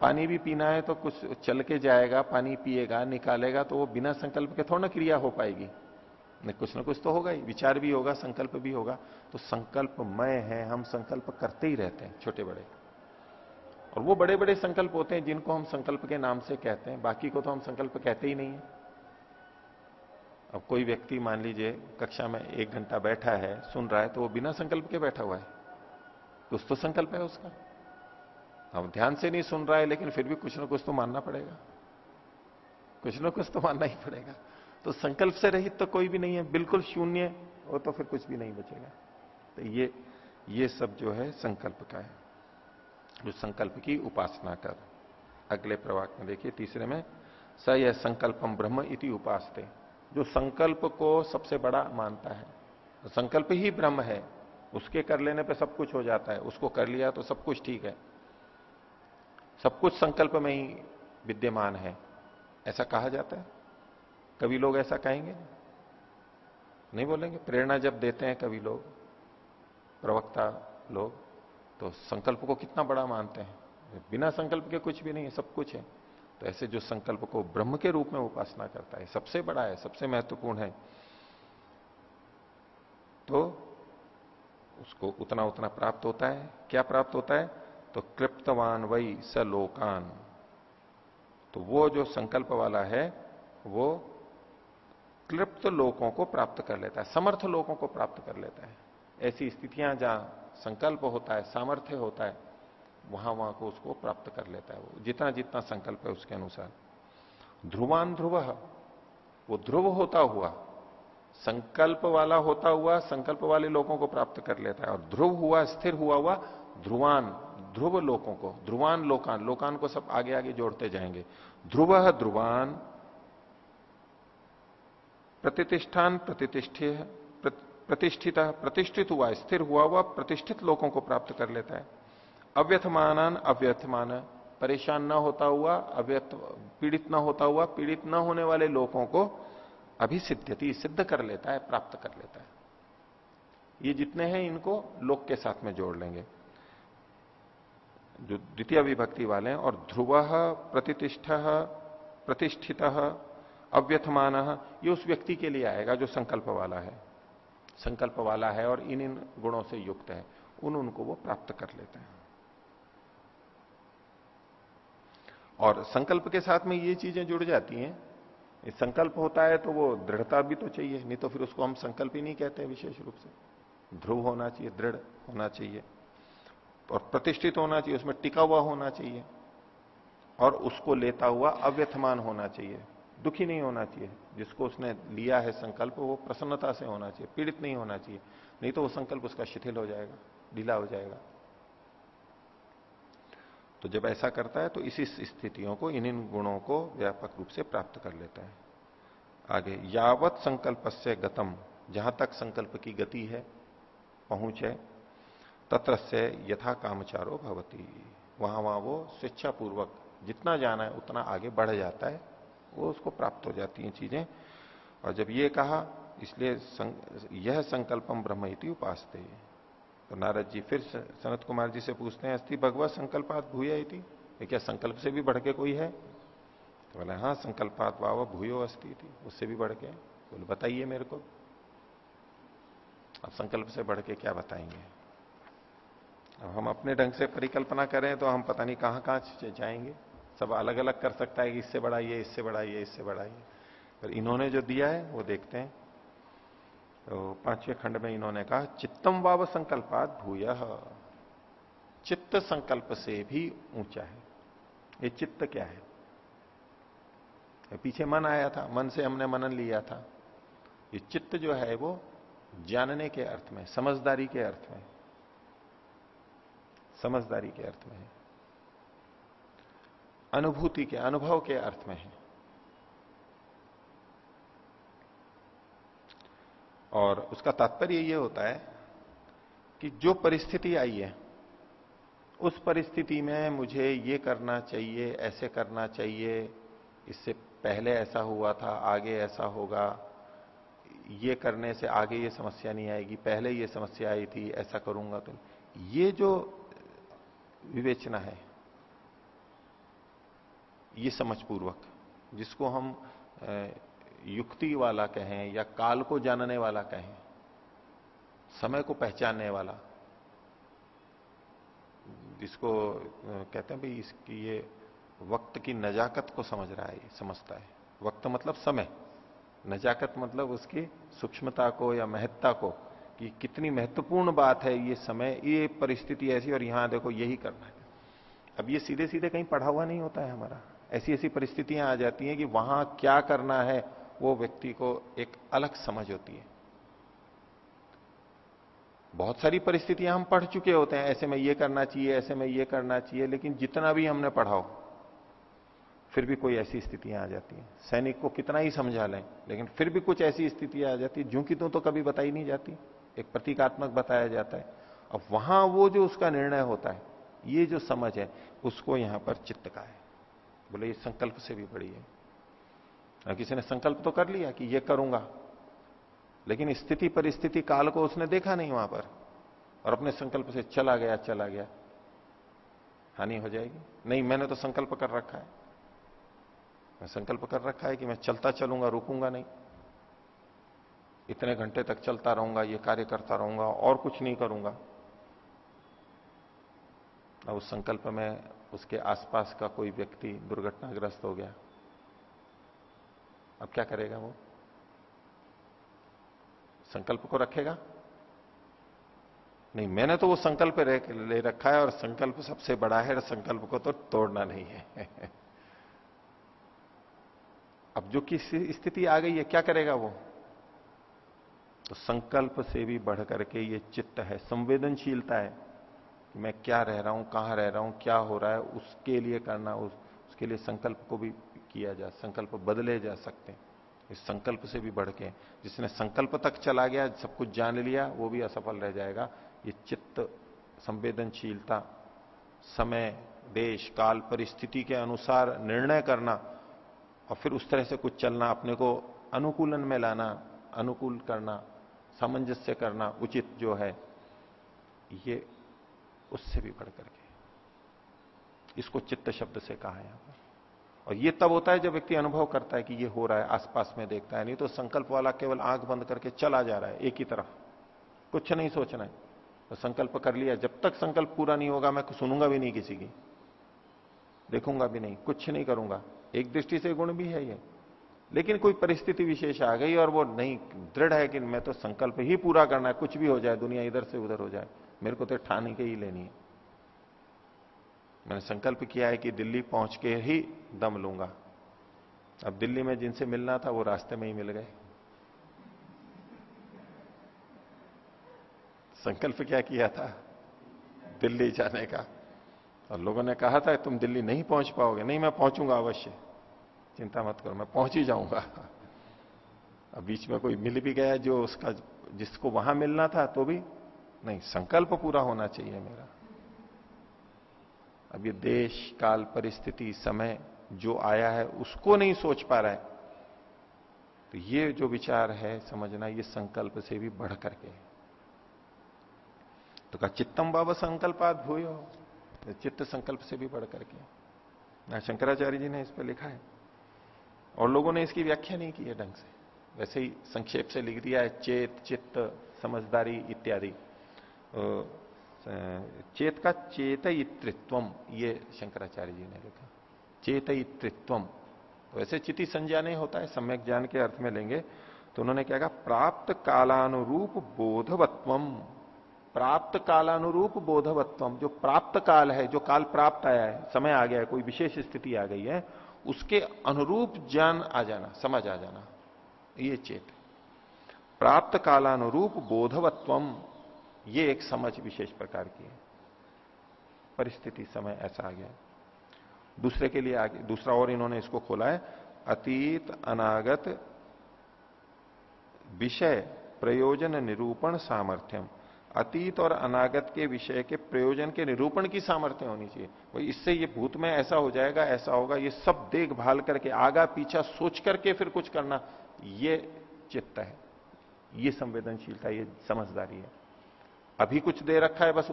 पानी भी पीना है तो कुछ चल के जाएगा, पानी पिएगा, निकालेगा तो वो बिना संकल्प के थोड़ा क्रिया हो पाएगी। कुछ ना कुछ तो होगा ही, विचार भी होगा, संकल्प भी होगा। तो संकल्प मय है, हम संकल्प करते ही रहते हैं, छोटे बड़े। और वो बड़े बड़े संकल्प होते हैं जिनको हम संकल्प के नाम से कहते हैं, बाकी को तो हम संकल्प कहते ही नहीं है। अब कोई व्यक्ति मान लीजिए, कक्षा में एक घंटा बैठा है, सुन रहा है तो वो बिना संकल्प के बैठा हुआ है। कुछ तो संकल्प है उसका। हम ध्यान से नहीं सुन रहा है, लेकिन फिर भी कुछ ना कुछ तो मानना पड़ेगा। कुछ ना कुछ तो मानना ही पड़ेगा। तो संकल्प से रहित तो कोई भी नहीं है, बिल्कुल शून्य वो तो फिर कुछ भी नहीं बचेगा। तो ये ये सब जो है संकल्प का है। जो संकल्प की उपासना कर। अगले प्रवाक में देखिए, तीसरे में, स यह संकल्पम ब्रह्म इति उपासते। जो संकल्प को सबसे बड़ा मानता है तो संकल्प ही ब्रह्म है, उसके कर लेने पे सब कुछ हो जाता है, उसको कर लिया तो सब कुछ ठीक है। सब कुछ संकल्प में ही विद्यमान है। ऐसा कहा जाता है। कभी लोग ऐसा कहेंगे? नहीं बोलेंगे? प्रेरणा जब देते हैं कभी लोग, प्रवक्ता लोग तो संकल्प को कितना बड़ा मानते हैं? बिना संकल्प के कुछ भी नहीं है, सब कुछ है। तो ऐसे जो संकल्प को ब्रह्म के रूप में उपासना करता है, सबसे बड़ा है, सबसे महत्वपूर्ण है तो उसको उतना उतना प्राप्त होता है। क्या प्राप्त होता है? तो कृप्तवान वही स लोकान। तो वो जो संकल्प वाला है, वो क्लिप्त लोगों को प्राप्त कर लेता है, समर्थ लोगों को प्राप्त कर लेता है। ऐसी स्थितियाँ जहाँ संकल्प होता है, सामर्थ्य होता है, वहाँ वहाँ को उसको प्राप्त कर लेता है वो, जितना जितना संकल्प है उसके अनुसार। ध्रुवान ध्रुव, वो ध्रुव होता हुआ, संकल्प वाला होता हुआ, संकल्प वाले लोगों को प्राप्त कर लेता है, और ध्रुव हुआ, स्थिर हुआ हुआ, ध्रुवान। ध्रुव लोगों को, ध्रुवान लोकान लोकान को सब आगे आगे जोड़ते जाएँगे। ध्रुव ध्रुवान, प्रतिष्ठान प्रतिष्ठित प्रतिष्ठित प्रतिष्ठित हुआ, स्थिर हुआ हुआ प्रतिष्ठित लोगों को प्राप्त कर लेता है। अव्यथमान अव्यथमान, परेशान न होता हुआ, अव्यथ, पीड़ित न होता हुआ, पीड़ित न होने वाले लोगों को अभिसिद्ध्यति सिद्ध कर लेता है, प्राप्त कर लेता है। ये जितने हैं, इनको लोक के साथ में जोड़ लेंगे। जो द्वितीय विभक्ति वाले हैं, और ध्रुव, प्रतिष्ठ, प्रतिष्ठित, अव्यथमान, ये उस व्यक्ति के लिए आएगा जो संकल्प वाला है। संकल्प वाला है और इन इन गुणों से युक्त है। उन उनको वो प्राप्त कर लेते हैं। और संकल्प के साथ में ये चीज़ें जुड़ जाती हैं। संकल्प होता है तो वो दृढ़ता भी तो चाहिए, नहीं तो फिर उसको हम संकल्प ही नहीं कहते विशेष रूप से। ध्रुव होना चाहिए, दृढ़ होना चाहिए। और प्रतिष्ठित होना चाहिए, उसमें टिका हुआ होना चाहिए और उसको लेता हुआ अव्यथमान होना चाहिए, दुखी नहीं होना चाहिए। जिसको उसने लिया है संकल्प, वो प्रसन्नता से होना चाहिए, पीड़ित नहीं होना चाहिए, नहीं तो वो संकल्प उसका शिथिल हो जाएगा, ढीला हो जाएगा। तो जब ऐसा करता है तो इसी स्थितियों को इन इन गुणों को व्यापक रूप से प्राप्त कर लेता है। आगे, यावत संकल्प से गतम, जहाँ तक संकल्प की गति है, पहुँच है तत्र से यथा कामचारो भवती। वहाँ वहाँ वो स्वेच्छा पूर्वक जितना जाना है उतना आगे बढ़ जाता है वो उसको प्राप्त हो जाती हैं चीज़ें। और जब ये कहा इसलिए सं, यह संकल्पम ब्रह्म उपासते। तो नारद जी फिर सनत कुमार जी से पूछते हैं अस्थि भगवत संकल्पात भूया थी क्या संकल्प से भी बढ़ के कोई है? तो बोले हाँ संकल्पात वाव भूयो अस्थि थी उससे भी बढ़ के। बोले बताइए मेरे को। अब संकल्प से बढ़ के क्या बताएँगे? अब हम अपने ढंग से परिकल्पना करें तो हम पता नहीं कहाँ कहाँ जाएँगे। सब अलग अलग कर सकता है कि इससे बढ़ाइए इससे बढ़ाइए इससे बढ़ाइए। पर इन्होंने जो दिया है, वो देखते हैं। तो पाँचवें खंड में इन्होंने कहा, चित्तम वाव संकल्पात भूय। चित्त संकल्प से भी ऊँचा है। ये चित्त क्या है? पीछे मन आया था, मन से हमने मनन लिया था। ये चित्त जो है, वो जानने के अर्थ में, समझदारी के अर्थ में। समझदारी के अर्थ में है। अनुभूति के, अनुभव के अर्थ में है। और उसका तात्पर्य यह होता है कि जो परिस्थिति आई है, उस परिस्थिति में मुझे ये करना चाहिए, ऐसे करना चाहिए, इससे पहले ऐसा हुआ था, आगे ऐसा होगा, ये करने से आगे ये समस्या नहीं आएगी, पहले ये समस्या आई थी, ऐसा करूँगा तो। ये जो विवेचना है। ये समझ पूर्वक जिसको हम युक्ति वाला कहें या काल को जानने वाला कहें, समय को पहचानने वाला, जिसको कहते हैं भाई इसकी ये वक्त की नजाकत को समझ रहा है, समझता है। वक्त मतलब समय, नजाकत मतलब उसकी सूक्ष्मता को या महत्ता को कि कितनी महत्वपूर्ण बात है ये समय ये परिस्थिति ऐसी और यहाँ देखो यही करना है। अब ये सीधे सीधे कहीं पढ़ा हुआ नहीं होता है हमारा। ऐसी ऐसी परिस्थितियाँ आ जाती हैं कि वहाँ क्या करना है वो व्यक्ति को एक अलग समझ होती है। बहुत सारी परिस्थितियाँ हम पढ़ चुके होते हैं ऐसे में ये करना चाहिए ऐसे में ये करना चाहिए लेकिन जितना भी हमने पढ़ाओ फिर भी कोई ऐसी स्थितियाँ आ जाती हैं। सैनिक को कितना ही समझा लें लेकिन फिर भी कुछ ऐसी स्थितियाँ आ जाती है जो कि तो, तो कभी बताई नहीं जाती। एक प्रतीकात्मक बताया जाता है। अब वहाँ वो जो उसका निर्णय होता है, ये जो समझ है, उसको यहाँ पर चित्त का है। बोले ये संकल्प से भी बड़ी है। किसी ने संकल्प तो कर लिया कि ये करूँगा, लेकिन स्थिति परिस्थिति काल को उसने देखा नहीं वहाँ पर, और अपने संकल्प से चला गया चला गया। हानि हो जाएगी। नहीं, मैंने तो संकल्प कर रखा है। मैं संकल्प कर रखा है कि मैं चलता चलूँगा, रुकूँगा नहीं। इतने घंटे तक चलता रहूँगा, ये कार्य करता रहूँगा और कुछ नहीं करूँगा। अब उस संकल्प में उसके आसपास का कोई व्यक्ति दुर्घटनाग्रस्त हो गया। अब क्या करेगा वो? संकल्प को रखेगा? नहीं, मैंने तो वो संकल्प ले रखा है और संकल्प सबसे बड़ा है, संकल्प को तो तोड़ना नहीं है। अब जो किसी स्थिति आ गई है, क्या करेगा वो? तो संकल्प से भी बढ़ करके ये चित्त है संवेदनशीलता है कि मैं क्या रह रहा हूँ कहाँ रह रहा हूँ क्या हो रहा है उसके लिए करना उस, उसके लिए संकल्प को भी किया जा संकल्प बदले जा सकते हैं। इस संकल्प से भी बढ़ के जिसने संकल्प तक चला गया सब कुछ जान लिया वो भी असफल रह जाएगा। ये चित्त संवेदनशीलता समय देश काल परिस्थिति के अनुसार निर्णय करना और फिर उस तरह से कुछ चलना अपने को अनुकूलन में लाना अनुकूल करना सामंजस्य करना उचित जो है, ये उससे भी बढ़ करके। इसको चित्त शब्द से कहा पर। और ये तब होता है जब व्यक्ति अनुभव करता है कि ये हो रहा है, आसपास में देखता है, नहीं तो संकल्प वाला केवल आँख बंद करके चला जा रहा है, एक ही तरफ़। कुछ नहीं सोचना है। तो संकल्प कर लिया, जब तक संकल्प पूरा नहीं होगा, मैं सुनूँगा भी नहीं किसी की। देखूँगा भी नहीं, कुछ नहीं करूँगा। एक दृष्टि से गुण भी है ये। लेकिन कोई परिस्थिति विशेष आ गई और वो नहीं, दृढ़ है कि मैं तो संकल्प ही पूरा करना है, कुछ भी हो जाए, दुनिया इधर से उधर हो जाए, मेरे को तो ठाने के ही लेनी है। मैंने संकल्प किया है कि दिल्ली पहुँच के ही दम लूँगा। अब दिल्ली में जिनसे मिलना था, वो रास्ते में ही मिल गए। संकल्प क्या किया था? दिल्ली जाने का। और लोगों ने कहा था, तुम दिल्ली नहीं पहुँच पाओगे, नहीं मैं पहुंचूँगा अवश्य। चिंता मत करो, मैं पहुँच ही जाऊँगा। अब बीच में कोई मिल भी गया जो उसका, जिसको वहाँ मिलना था तो भी नहीं, संकल्प पूरा होना चाहिए मेरा। अब ये देश, काल, परिस्थिति, समय जो आया है, उसको नहीं सोच पा रहा है। तो ये जो विचार है, समझना, ये संकल्प से भी बढ़ करके। तो का चित्तम बाबा संकल्पात भूयो। चित्त संकल्प से भी बढ़ करके। शंकराचार्य जी ने इस पर लिखा है। और लोगों ने इसकी व्याख्या नहीं की है ढंग से। वैसे ही संक्षेप से लिख दिया है, चेत, चित्त, समझदारी इत्यादि। चेत का चेतयित्व ये शंकराचार्य जी ने लिखा। चेतयित्व तो ऐसे चिति संज्ञा नहीं होता है, सम्यक ज्ञान के अर्थ में लेंगे तो उन्होंने क्या कहा, प्राप्त कालानुरूप बोधवत्व प्राप्त कालानुरूप बोधवत्व जो प्राप्त काल है, जो काल प्राप्त आया है, समय आ गया है, कोई विशेष स्थिति आ गई है उसके अनुरूप ज्ञान आ जाना, समझ आ जाना। ये चेत। प्राप्त कालानुरूप बोधवत्वम, ये एक समझ विशेष प्रकार की है। परिस्थिति समय ऐसा आ गया। दूसरे के लिए आगे, दूसरा और इन्होंने इसको खोला है, अतीत, अनागत, विषय, प्रयोजन, निरूपण, सामर्थ्यम। अतीत और अनागत के विषय के प्रयोजन के निरूपण की सामर्थ्य होनी चाहिए। वही इससे ये भूत में ऐसा हो जाएगा, ऐसा होगा, ये सब देखभाल करके, आगा पीछा सोच करके फिर कुछ करना, ये चित्त है। ये संवेदनशीलता, ये समझदारी है। अभी कुछ दे रखा है, बस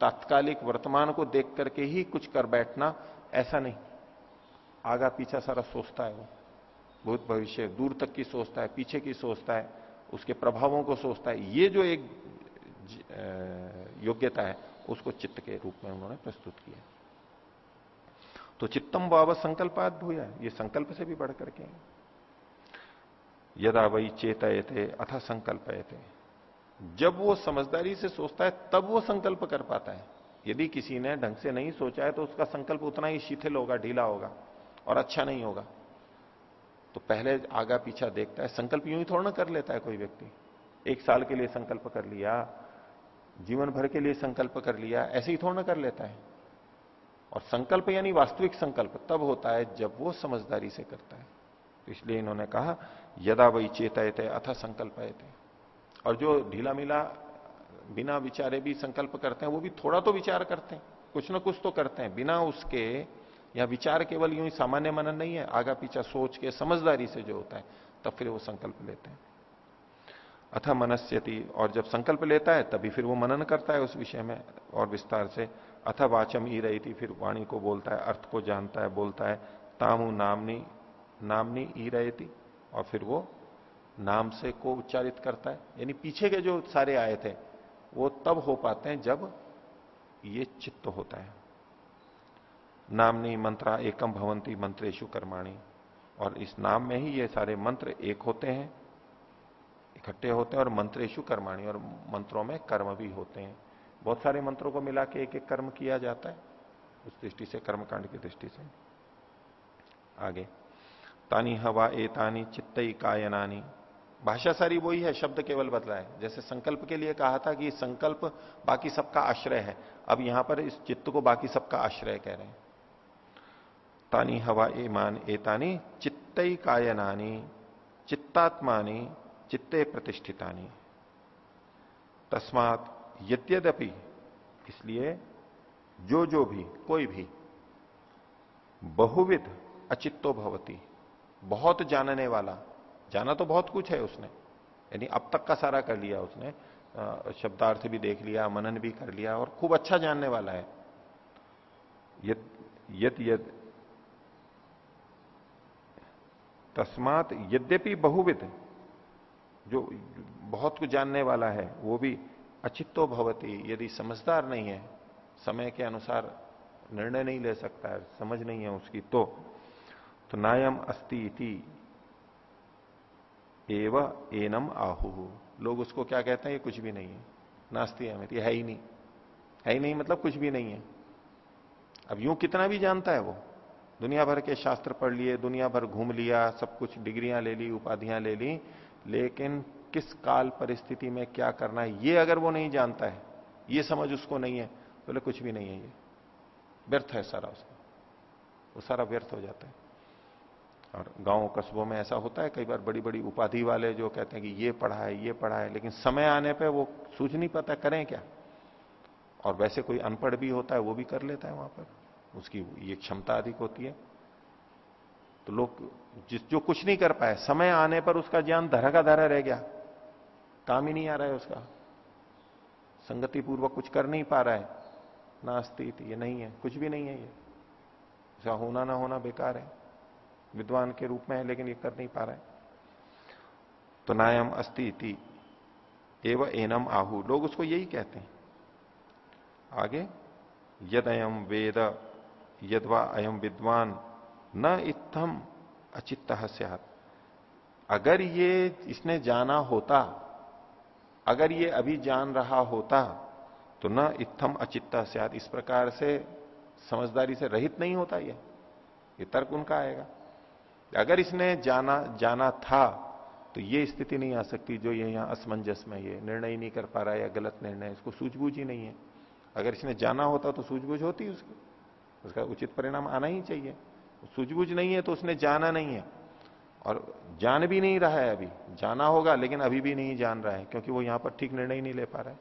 तात्कालिक वर्तमान को देख करके ही कुछ कर बैठना, ऐसा नहीं। आगा पीछा सारा सोचता है वो। बहुत भविष्य, दूर तक की सोचता है, पीछे की सोचता है, उसके प्रभावों को सोचता है। ये जो एक योग्यता है, उसको चित्त के रूप में उन्होंने प्रस्तुत किया। तो चित्तम वाव संकल्पात भूया, ये संकल्प से भी बढ़ करके यदा वही चेतयते, अथा संकल्पयते। जब वो समझदारी से सोचता है, तब वो संकल्प कर पाता है। यदि किसी ने ढंग से नहीं सोचा है तो उसका संकल्प उतना ही शिथिल होगा, ढीला होगा और अच्छा नहीं होगा। तो पहले आगा पीछा देखता है, संकल्प यूँ ही थोड़ा ना कर लेता है कोई व्यक्ति। एक साल के लिए संकल्प कर लिया जीवन भर के लिए संकल्प कर लिया, ऐसे ही थोड़ा ना कर लेता है। और संकल्प यानी वास्तविक संकल्प तब होता है जब वो समझदारी से करता है। तो इसलिए इन्होंने कहा, यदा वही चेतयते अथा संकल्प थे और जो ढीला मिला, बिना विचारे भी संकल्प करते हैं, वो भी थोड़ा तो विचार करते हैं, कुछ ना कुछ तो करते हैं। बिना उसके या विचार केवल यूँ ही सामान्य मनन नहीं है, आगा पीछा सोच के समझदारी से जो होता है, तब फिर वो संकल्प लेते हैं। अथा मनस्यति, और जब संकल्प लेता है, तभी फिर वो मनन करता है उस विषय में, और विस्तार से, अथा वाचम ई रही थी फिर वाणी को बोलता है, अर्थ को जानता है, बोलता है, तामु नामनी नामनी ई रही थी और फिर वो नाम से को उच्चारित करता है। यानी पीछे के जो सारे आए थे, वो तब हो पाते हैं जब ये चित्त होता है। नामनी मंत्रा, एकम भवंती मंत्रेशु कर्माणी, और इस नाम में ही ये सारे मंत्र एक होते हैं। इकट्ठे होते हैं और मंत्रेशु कर्माणी, और मंत्रों में कर्म भी होते हैं। बहुत सारे मंत्रों को मिला के एक एक कर्म किया जाता है, उस दृष्टि से, कर्मकांड की दृष्टि से। आगे, तानी हवा ए तानी चित्त कायनानी। भाषा सारी वही है, शब्द केवल बदला है। जैसे संकल्प के लिए कहा था कि संकल्प बाकी सबका आश्रय है, अब यहाँ पर इस चित्त को बाकी सबका आश्रय कह रहे हैं। तानी हवा ईमान एतानी चित्त कायनानी, चित्तात्मानी चित्ते प्रतिष्ठितानी। तस्मात यद्यपि इसलिए जो जो भी, कोई भी, बहुविध अचित्तो भवती। बहुत जानने वाला, जाना तो बहुत कुछ है उसने। यानी अब तक का सारा कर लिया उसने शब्दार्थ भी देख लिया, मनन भी कर लिया और खूब अच्छा जानने वाला है। यद यद यद, तस्मात यद्यपि बहुविध जो बहुत कुछ जानने वाला है, वो भी अचित्तो भवती, यदि समझदार नहीं है, समय के अनुसार निर्णय नहीं ले सकता है, समझ नहीं है उसकी तो तो नायम अस्ति इति एव एनम आहु। लोग उसको क्या कहते हैं? ये कुछ भी नहीं है। नास्ती ये है ही नहीं। है ही नहीं मतलब कुछ भी नहीं है। अब यूँ कितना भी जानता है वो। दुनिया भर के शास्त्र पढ़ लिए, दुनिया भर घूम लिया, सब कुछ डिग्रियाँ ले ली, उपाधियाँ ले ली लेकिन किस काल परिस्थिति में क्या करना है, ये अगर वो नहीं जानता है, ये समझ उसको नहीं है तो कुछ भी नहीं है ये। व्यर्थ है सारा उसका। वो सारा व्यर्थ हो जाता है। और गाँव कस्बों में ऐसा होता है, कई बार बड़ी बड़ी उपाधि वाले जो कहते हैं कि ये पढ़ा है, ये पढ़ा है, लेकिन समय आने पे वो सूझ नहीं पाता, करें क्या? और वैसे कोई अनपढ़ भी होता है, वो भी कर लेता है वहाँ पर। उसकी ये क्षमता अधिक होती है। तो लोग जिस, जो कुछ नहीं कर पाए, समय आने पर उसका ज्ञान धरा का धरा रह गया। काम ही नहीं आ रहा है उसका। संगति पूर्वक कुछ कर नहीं पा रहा है। ना नास्ती ये नहीं है, कुछ भी नहीं है ये। ऐसा होना ना होना बेकार है। विद्वान के रूप में है, लेकिन ये कर नहीं पा रहा है। तो नायम अस्ति एवं एनम आहु। लोग उसको यही कहते हैं। आगे यद अयम वेद, यदवा अयम विद्वान। न इतम अचित्त सियात। अगर ये इसने जाना होता, अगर ये अभी जान रहा होता तो न इत्थम अचित्त सियात। इस प्रकार से समझदारी से रहित नहीं होता ये। ये तर्क उनका आएगा। अगर इसने जाना जाना था तो ये स्थिति नहीं आ सकती जो ये यहाँ असमंजस में ये निर्णय नहीं कर पा रहा या गलत निर्णय इसको सूझबूझ ही नहीं है। अगर इसने जाना होता तो सूझबूझ होती उसकी। उसका उचित परिणाम आना ही चाहिए। सूझबूझ नहीं है तो उसने जाना नहीं है। और जान भी नहीं रहा है अभी। जाना होगा, लेकिन अभी भी नहीं जान रहा है, क्योंकि वो यहाँ पर ठीक निर्णय नहीं ले पा रहा है।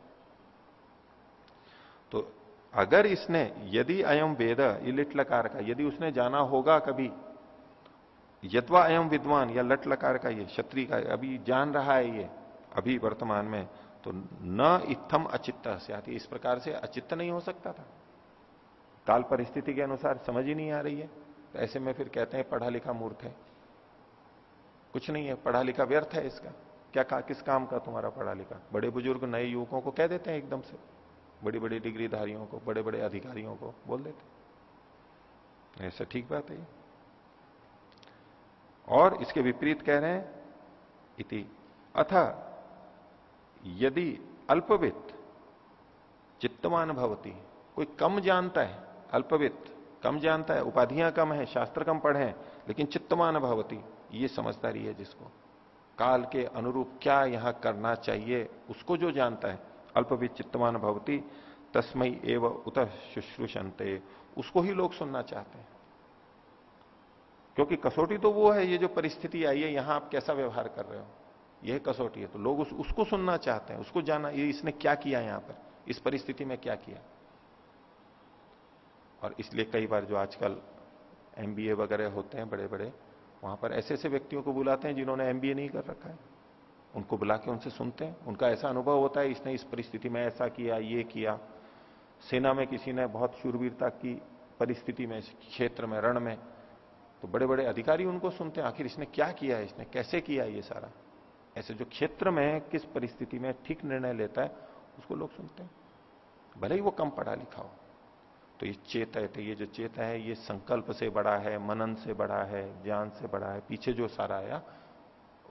तो अगर इसने, यदि अयम वेद, ये लिट लकार का, यदि उसने जाना होगा कभी यदवा अयम विद्वान या लट लकार का ये क्षत्रि का, अभी जान रहा है ये, अभी वर्तमान में तो न इत्थम अचित्त से आती इस प्रकार से अचित्त नहीं हो सकता था। काल परिस्थिति के अनुसार समझ ही नहीं आ रही है। तो ऐसे में फिर कहते हैं पढ़ा लिखा मूर्ख है। कुछ नहीं है पढ़ा लिखा व्यर्थ है इसका। क्या का, किस काम का तुम्हारा पढ़ा लिखा? बड़े बुज़ुर्ग नए युवकों को कह देते हैं एकदम से। बड़ी बड़ी डिग्रीधारियों को बड़े बड़े अधिकारियों को बोल देते ऐसा ठीक बात है और इसके विपरीत कह रहे हैं इति। अथ यदि अल्पवित चित्तमान भवती कोई कम जानता है अल्पवित कम जानता है उपाधियाँ कम है शास्त्र कम पढ़े हैं लेकिन चित्तमान भवती ये समझदारी है जिसको। काल के अनुरूप क्या यहाँ करना चाहिए उसको जो जानता है अल्पवित चित्तमान भवती तस्मय एवं उत शुश्रूषंते उसको ही लोग सुनना चाहते हैं। क्योंकि कसौटी तो वो है ये जो परिस्थिति आई है यहाँ आप कैसा व्यवहार कर रहे हो? यह कसौटी है तो लोग उस, उसको सुनना चाहते हैं उसको जाना ये इसने क्या किया यहाँ पर? इस परिस्थिति में क्या किया? और इसलिए कई बार जो आजकल एमबीए वगैरह होते हैं बड़े बड़े वहाँ पर ऐसे ऐसे व्यक्तियों को बुलाते हैं जिन्होंने एमबीए नहीं कर रखा है। उनको बुला के उनसे सुनते हैं। उनका ऐसा अनुभव होता है, इसने इस परिस्थिति में ऐसा किया, ये किया। सेना में किसी ने बहुत शूरवीरता की परिस्थिति में क्षेत्र में, रण में तो बड़े बड़े अधिकारी उनको सुनते हैं, आखिर इसने क्या किया है, इसने कैसे किया ये सारा? ऐसे जो क्षेत्र में किस परिस्थिति में, ठीक निर्णय लेता है, उसको लोग सुनते हैं। भले ही वो कम पढ़ा लिखा हो। तो ये चेत है तो ये जो चेत है, ये संकल्प से बड़ा है, मनन से बड़ा है, ज्ञान से बड़ा है, पीछे जो सारा आया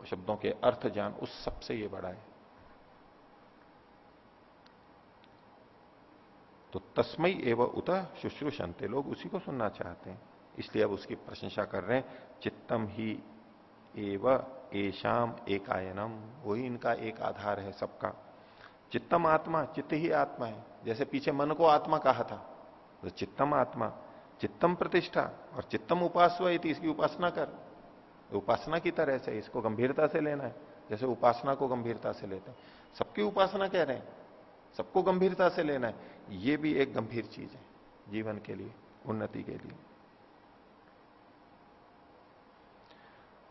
शब्दों के अर्थ ज्ञान, उस सबसे ये बड़ा है। तो तस्मय एवं उत शुश्रूषंते लोग उसी को सुनना चाहते हैं, इसलिए अब उसकी प्रशंसा कर रहे हैं, चित्तम ही एव एशाम एकायनम, वही इनका एक आधार है सबका। चित्तम आत्मा, चित्त ही आत्मा है, जैसे पीछे मन को आत्मा कहा था तो चित्तम आत्मा, चित्तम प्रतिष्ठा और चित्तम उपास इसकी उपासना कर। उपासना की तरह से इसको गंभीरता से लेना है। जैसे उपासना को गंभीरता से लेते हैं। सबकी उपासना कह रहे हैं। सबको गंभीरता से लेना है। ये भी एक गंभीर चीज़ है, जीवन के लिए, उन्नति के लिए।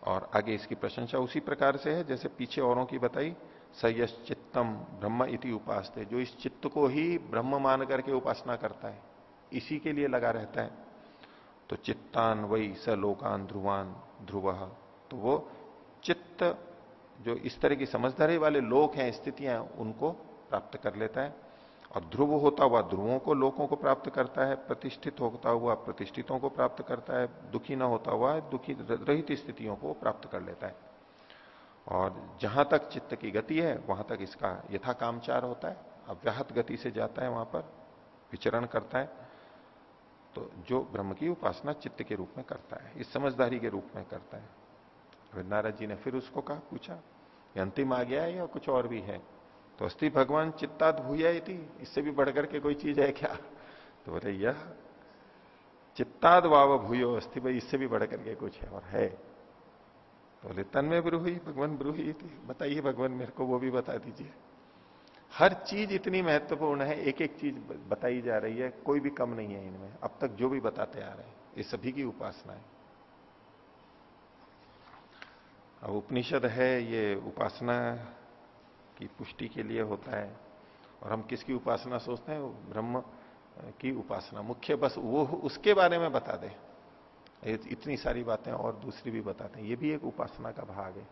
और आगे इसकी प्रशंसा उसी प्रकार से है, जैसे पीछे औरों की बताई सयश चित्तम ब्रह्म इति उपास जो इस चित्त को ही ब्रह्म मान करके उपासना करता है। इसी के लिए लगा रहता है। तो चित्तान वही स लोकान ध्रुवान ध्रुव। तो वो चित्त जो इस तरह की समझदारी वाले लोग हैं, स्थितियाँ, उनको प्राप्त कर लेता है। और ध्रुव होता हुआ ध्रुवों को लोगों को प्राप्त करता है, प्रतिष्ठित होता हुआ प्रतिष्ठितों को प्राप्त करता है, दुखी ना होता हुआ दुखी रहित स्थितियों को प्राप्त कर लेता है। और जहाँ तक चित्त की गति है, वहाँ तक इसका यथा कामचार होता है। अव्याहत गति से जाता है वहाँ पर, विचरण करता है। तो जो ब्रह्म की उपासना चित्त के रूप में करता है, इस समझदारी के रूप में करता है। नारद जी ने फिर उसको कहा, पूछा अंतिम आ गया है या कुछ और भी है? तो अस्थि भगवान चित्ताद भूया थी इससे भी बढ़कर के कोई चीज़ है क्या? तो बोले, यह चित्ताद वाव भूयो अस्थि भाई, इससे भी बढ़कर के कुछ है और है। तो बोले तन में ब्रूही, भगवान ब्रूही थी बताइए भगवान मेरे को, वो भी बता दीजिए। हर चीज़ इतनी महत्वपूर्ण है एक एक चीज़ बताई जा रही है, कोई भी कम नहीं है इनमें। अब तक जो भी बताते आ रहे हैं, ये सभी की उपासना है। अब उपनिषद है, ये उपासना की पुष्टि के लिए होता है। और हम किसकी उपासना सोचते हैं? ब्रह्म की उपासना। मुख्य बस वो उसके बारे में बता दे। इतनी सारी बातें और दूसरी भी बताते हैं। ये भी एक उपासना का भाग है।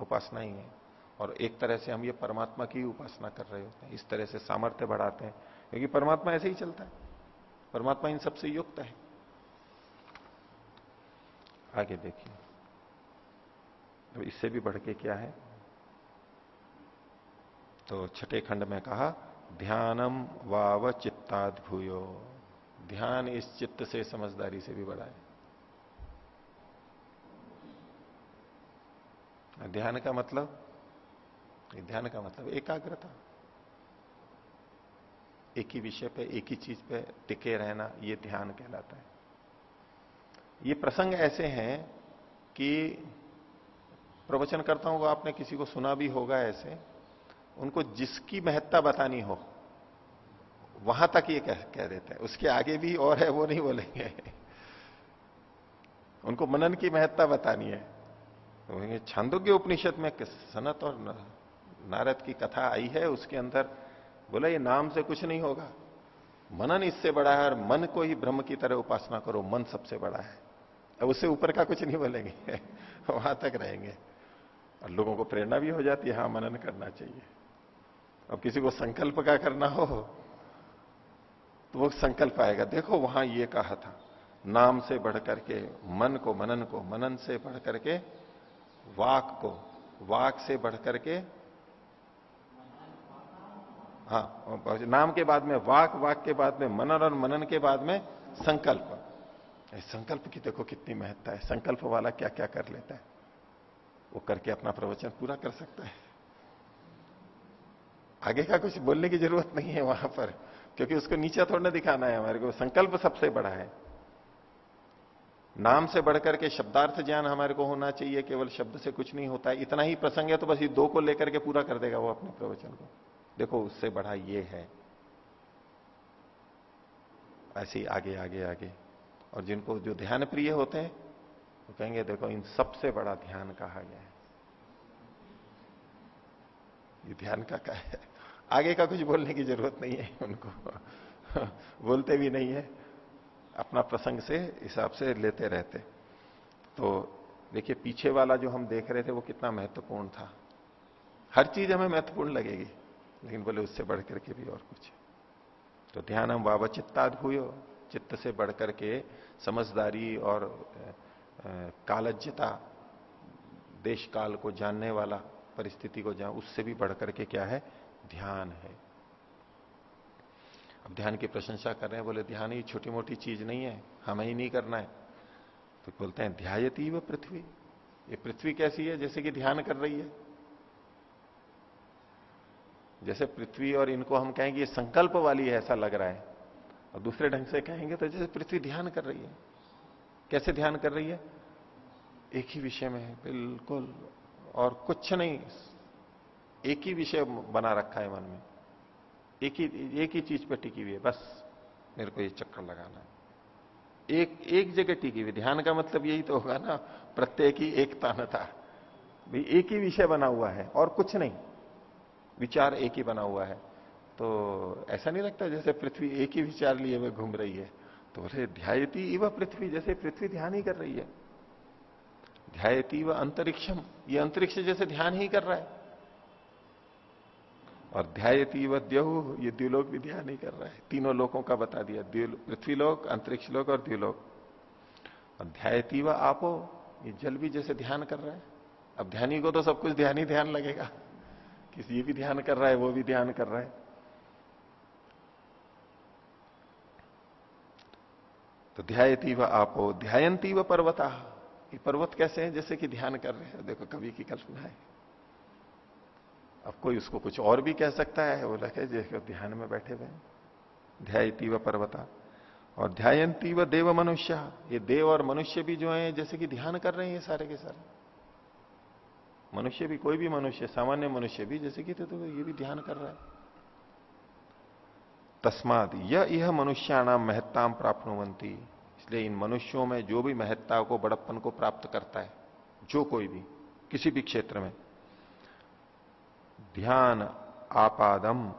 उपासना ही है। और एक तरह से हम ये परमात्मा की उपासना कर रहे होते हैं, इस तरह से सामर्थ्य बढ़ाते हैं, क्योंकि परमात्मा ऐसे ही चलता है। परमात्मा इन सबसे युक्त है। आगे देखिए। तो इससे भी बढ़ के क्या है? तो छठे खंड में कहा, ध्यानम वाव चित्ताद भूयो। ध्यान इस चित्त से, समझदारी से भी है। ध्यान का मतलब ध्यान का मतलब एकाग्रता। एक ही विषय पे एक ही चीज़ पे टिके रहना ये ध्यान कहलाता है। ये प्रसंग ऐसे हैं कि प्रवचन करता हूँ आपने किसी को सुना भी होगा ऐसे उनको जिसकी महत्ता बतानी हो वहाँ तक ये कह, कह देते हैं। उसके आगे भी और है वो नहीं बोलेंगे। उनको मनन की महत्ता बतानी है। तो छांदोग्य उपनिषद में सनत और नारद की कथा आई है, उसके अंदर बोला, ये नाम से कुछ नहीं होगा। मनन इससे बड़ा है और मन को ही ब्रह्म की तरह उपासना करो, मन सबसे बड़ा है। अब उससे ऊपर का कुछ नहीं बोलेंगे, वहाँ तक रहेंगे। और लोगों को प्रेरणा भी हो जाती है हाँ मनन करना चाहिए। अब किसी को संकल्प का करना हो तो वो संकल्प आएगा, देखो, वहाँ ये कहा था। नाम से बढ़ करके, मन को, मनन को, मनन से बढ़ करके, वाक को, वाक से बढ़ करके हाँ नाम के बाद में, वाक वाक के बाद में मनन और मनन के बाद में संकल्प। संकल्प की देखो कितनी महत्ता है। संकल्प वाला क्या क्या कर लेता है? वो करके अपना प्रवचन पूरा कर सकता है। आगे का कुछ बोलने की ज़रूरत नहीं है वहाँ पर, क्योंकि उसको नीचा थोड़ा दिखाना है हमारे को। संकल्प सबसे बड़ा है। नाम से बढ़कर के शब्दार्थ ज्ञान हमारे को होना चाहिए, केवल शब्द से कुछ नहीं होता है। इतना ही प्रसंग है तो बस ये दो को लेकर के पूरा कर देगा वो अपने प्रवचन को। देखो उससे बड़ा ये है। ऐसे आगे आगे आगे। और जिनको जो ध्यान प्रिय होते हैं, वो कहेंगे, देखो, इन सबसे बड़ा ध्यान कहा गया है? ये ध्यान का क्या है? आगे का कुछ बोलने की ज़रूरत नहीं है उनको। बोलते भी नहीं है। अपना प्रसंग से हिसाब से लेते रहते। तो देखिए, पीछे वाला जो हम देख रहे थे, वो कितना महत्वपूर्ण था। हर चीज़ हमें महत्वपूर्ण लगेगी। लेकिन बोले उससे बढ़ करके भी और कुछ। तो ध्यान हम बाबा चित्ताद चित्त से बढ़ करके समझदारी और कालज्यता देश काल को जानने वाला, परिस्थिति को जान, उससे भी बढ़ करके क्या है? ध्यान है। अब ध्यान की प्रशंसा कर रहे हैं, बोले ध्यान ही छोटी मोटी चीज़ नहीं है, हमें ही नहीं करना है। तो बोलते हैं ध्यायती व पृथ्वी। ये पृथ्वी कैसी है? जैसे कि ध्यान कर रही है। जैसे पृथ्वी और इनको हम कहेंगे ये संकल्प वाली है, ऐसा लग रहा है। और दूसरे ढंग से कहेंगे तो जैसे पृथ्वी ध्यान कर रही है। कैसे ध्यान कर रही है? एक ही विषय में है, बिल्कुल। और कुछ नहीं, एक ही विषय बना रखा है मन में। एक ही एक ही चीज़ पर टिकी हुई है, बस। मेरे को ये चक्कर लगाना है। एक एक जगह टिकी हुई ध्यान का मतलब यही तो होगा ना, प्रत्येक ही एकता न था। भाई, एक ही विषय बना हुआ है, और कुछ नहीं। विचार एक ही बना हुआ है। तो ऐसा नहीं लगता जैसे पृथ्वी एक ही विचार लिए हुए घूम रही है। तो बोले, ध्यायती इव पृथ्वी, जैसे पृथ्वी ध्यान ही कर रही है। ध्यायती व अंतरिक्षम, ये अंतरिक्ष जैसे ध्यान ही कर रहा है। और ध्यायती व द्यहु ये द्व्यूलोक भी ध्यान ही कर रहा है। तीनों लोगों का बता दिया पृथ्वी लोक अंतरिक्ष लोक और द्व्युलोक और ध्यायती व आपो, ये जल भी जैसे ध्यान कर रहा है। अब ध्यानी को तो सब कुछ ध्यान ही ध्यान लगेगा। किसी ये भी ध्यान कर रहा है, वो भी ध्यान कर रहा है। तो ध्यायती व आपो ध्यायंती व पर्वता। ये पर्वत कैसे है? जैसे कि ध्यान कर रहे हैं। देखो, कवि की कल्पना है। अब कोई उसको कुछ और भी कह सकता है, वो लगे जैसे ध्यान में बैठे हुए ध्यायती व पर्वता। और ध्यायंती व देव मनुष्य। ये देव और मनुष्य भी जो है, जैसे कि ध्यान कर रहे हैं सारे के सारे। मनुष्य भी कोई भी मनुष्य सामान्य मनुष्य भी जैसे कि तो, तो ये भी ध्यान कर रहा है। तस्माद यह मनुष्याणाम महत्ताम प्राप्तवंती इसलिए इन मनुष्यों में जो भी महत्ता को बड़प्पन को प्राप्त करता है जो कोई भी किसी भी क्षेत्र में। ध्यान आपादम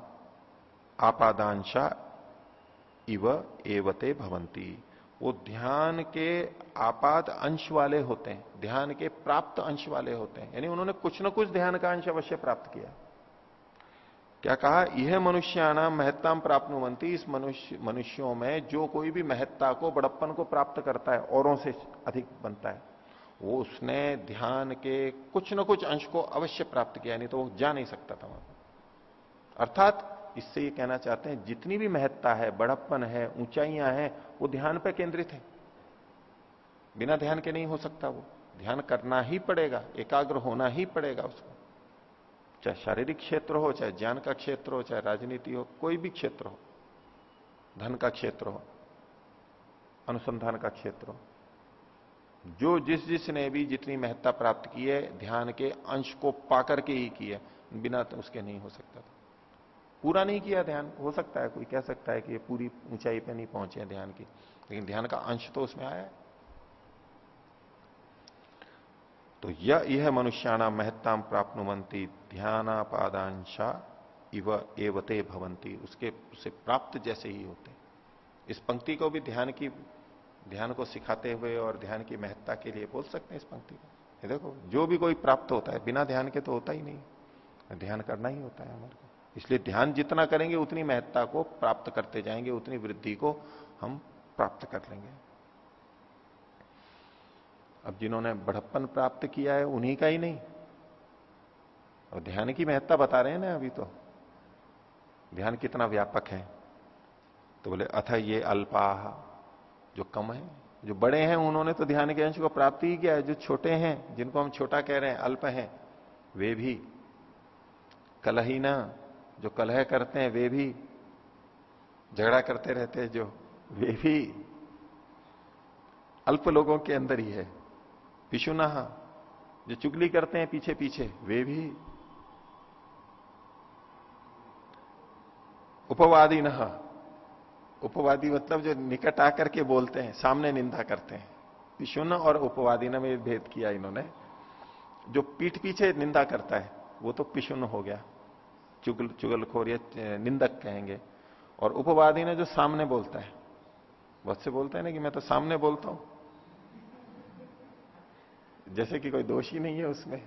आपादांशा इव एवते भवंती वो ध्यान के आपात अंश वाले होते हैं, ध्यान के प्राप्त अंश वाले होते हैं। यानी उन्होंने कुछ ना कुछ ध्यान का अंश अवश्य प्राप्त किया। क्या कहा? यह मनुष्याना प्राप्त इस मनुष्य, मनुष्यों में जो कोई भी महत्ता को, बड़प्पन को प्राप्त करता है, औरों से अधिक बनता है, वो उसने ध्यान के कुछ न कुछ अंश को अवश्य प्राप्त किया। नहीं तो वो जा नहीं सकता था वहाँ। अर्थात इससे ये कहना चाहते हैं, जितनी भी महत्ता है, बड़प्पन है, ऊंचाइयाँ हैं, वो ध्यान पर केंद्रित है। बिना ध्यान के नहीं हो सकता वो। ध्यान करना ही पड़ेगा, एकाग्र होना ही पड़ेगा उसको। चाहे शारीरिक क्षेत्र हो, चाहे ज्ञान का क्षेत्र हो, चाहे राजनीति हो, कोई भी क्षेत्र हो, धन का क्षेत्र हो, अनुसंधान का क्षेत्र हो, जो जिस जिसने भी जितनी महत्ता प्राप्त की है, ध्यान के अंश को पाकर के ही की है, बिना तो उसके नहीं हो सकता था। पूरा नहीं किया ध्यान। हो सकता है, कोई कह सकता है कि ये पूरी ऊंचाई पे नहीं पहुँचे ध्यान की, लेकिन ध्यान का अंश तो उसमें आया। तो यह यह मनुष्याणा महत्ताम प्राप्त ध्यानापादांशा इव एवते भवंती उसके, उसे प्राप्त जैसे ही होते इस पंक्ति को भी ध्यान की, ध्यान को सिखाते हुए और ध्यान की महत्ता के लिए बोल सकते हैं इस पंक्ति को। देखो, जो भी कोई प्राप्त होता है, बिना ध्यान के तो होता ही नहीं। ध्यान करना ही होता है हमारे इसलिए ध्यान जितना करेंगे, उतनी महत्ता को प्राप्त करते जाएँगे, उतनी वृद्धि को हम प्राप्त कर लेंगे। अब जिन्होंने बढ़प्पन प्राप्त किया है, उन्हीं का ही नहीं। और ध्यान की महत्ता बता रहे हैं ना अभी तो। ध्यान कितना व्यापक है। तो बोले, अथ ये अल्पाह जो कम है, जो बड़े हैं, उन्होंने तो ध्यान के अंश को प्राप्त ही किया है। जो छोटे हैं, जिनको हम छोटा कह रहे हैं, अल्प हैं, वे भी कलहीना जो कलह करते हैं, वे भी झगड़ा करते रहते हैं, जो वे भी अल्प लोगों के अंदर ही है। पिशुना जो चुगली करते हैं पीछे पीछे वे भी उपवादी न उपवादी मतलब जो निकट आकर के बोलते हैं, सामने निंदा करते हैं। पिशुन और उपवादी ने में भेद किया इन्होंने। जो पीठ पीछे निंदा करता है, वो तो पिशुन हो गया। चुगल, चुगलखोर या निंदक कहेंगे। और उपवादी ने जो सामने बोलता है, बहुत से बोलते हैं ना कि मैं तो सामने बोलता हूँ। जैसे कि कोई दोष ही नहीं है उसमें।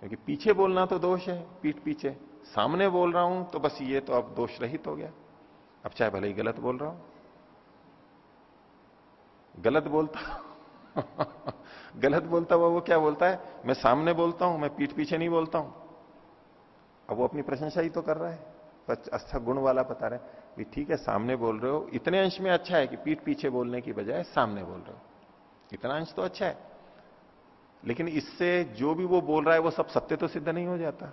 क्योंकि पीछे बोलना तो दोष है, पीठ पीछे। सामने बोल रहा हूँ तो बस ये तो अब दोष रहित हो गया। अब चाहे भले ही गलत बोल रहा हूँ। गलत बोलता गलत बोलता हुआ वो क्या बोलता है? मैं सामने बोलता हूँ, मैं पीठ पीछे नहीं बोलता हूँ। अब वो अपनी प्रशंसा ही तो कर रहा है। अच्छा गुण वाला बता रहे ठीक है, सामने बोल रहे हो। इतने अंश में अच्छा है कि पीठ पीछे बोलने की बजाय सामने बोल रहे हो। इतना अंश तो अच्छा है। लेकिन इससे जो भी वो बोल रहा है, वो सब सत्य तो सिद्ध नहीं हो जाता।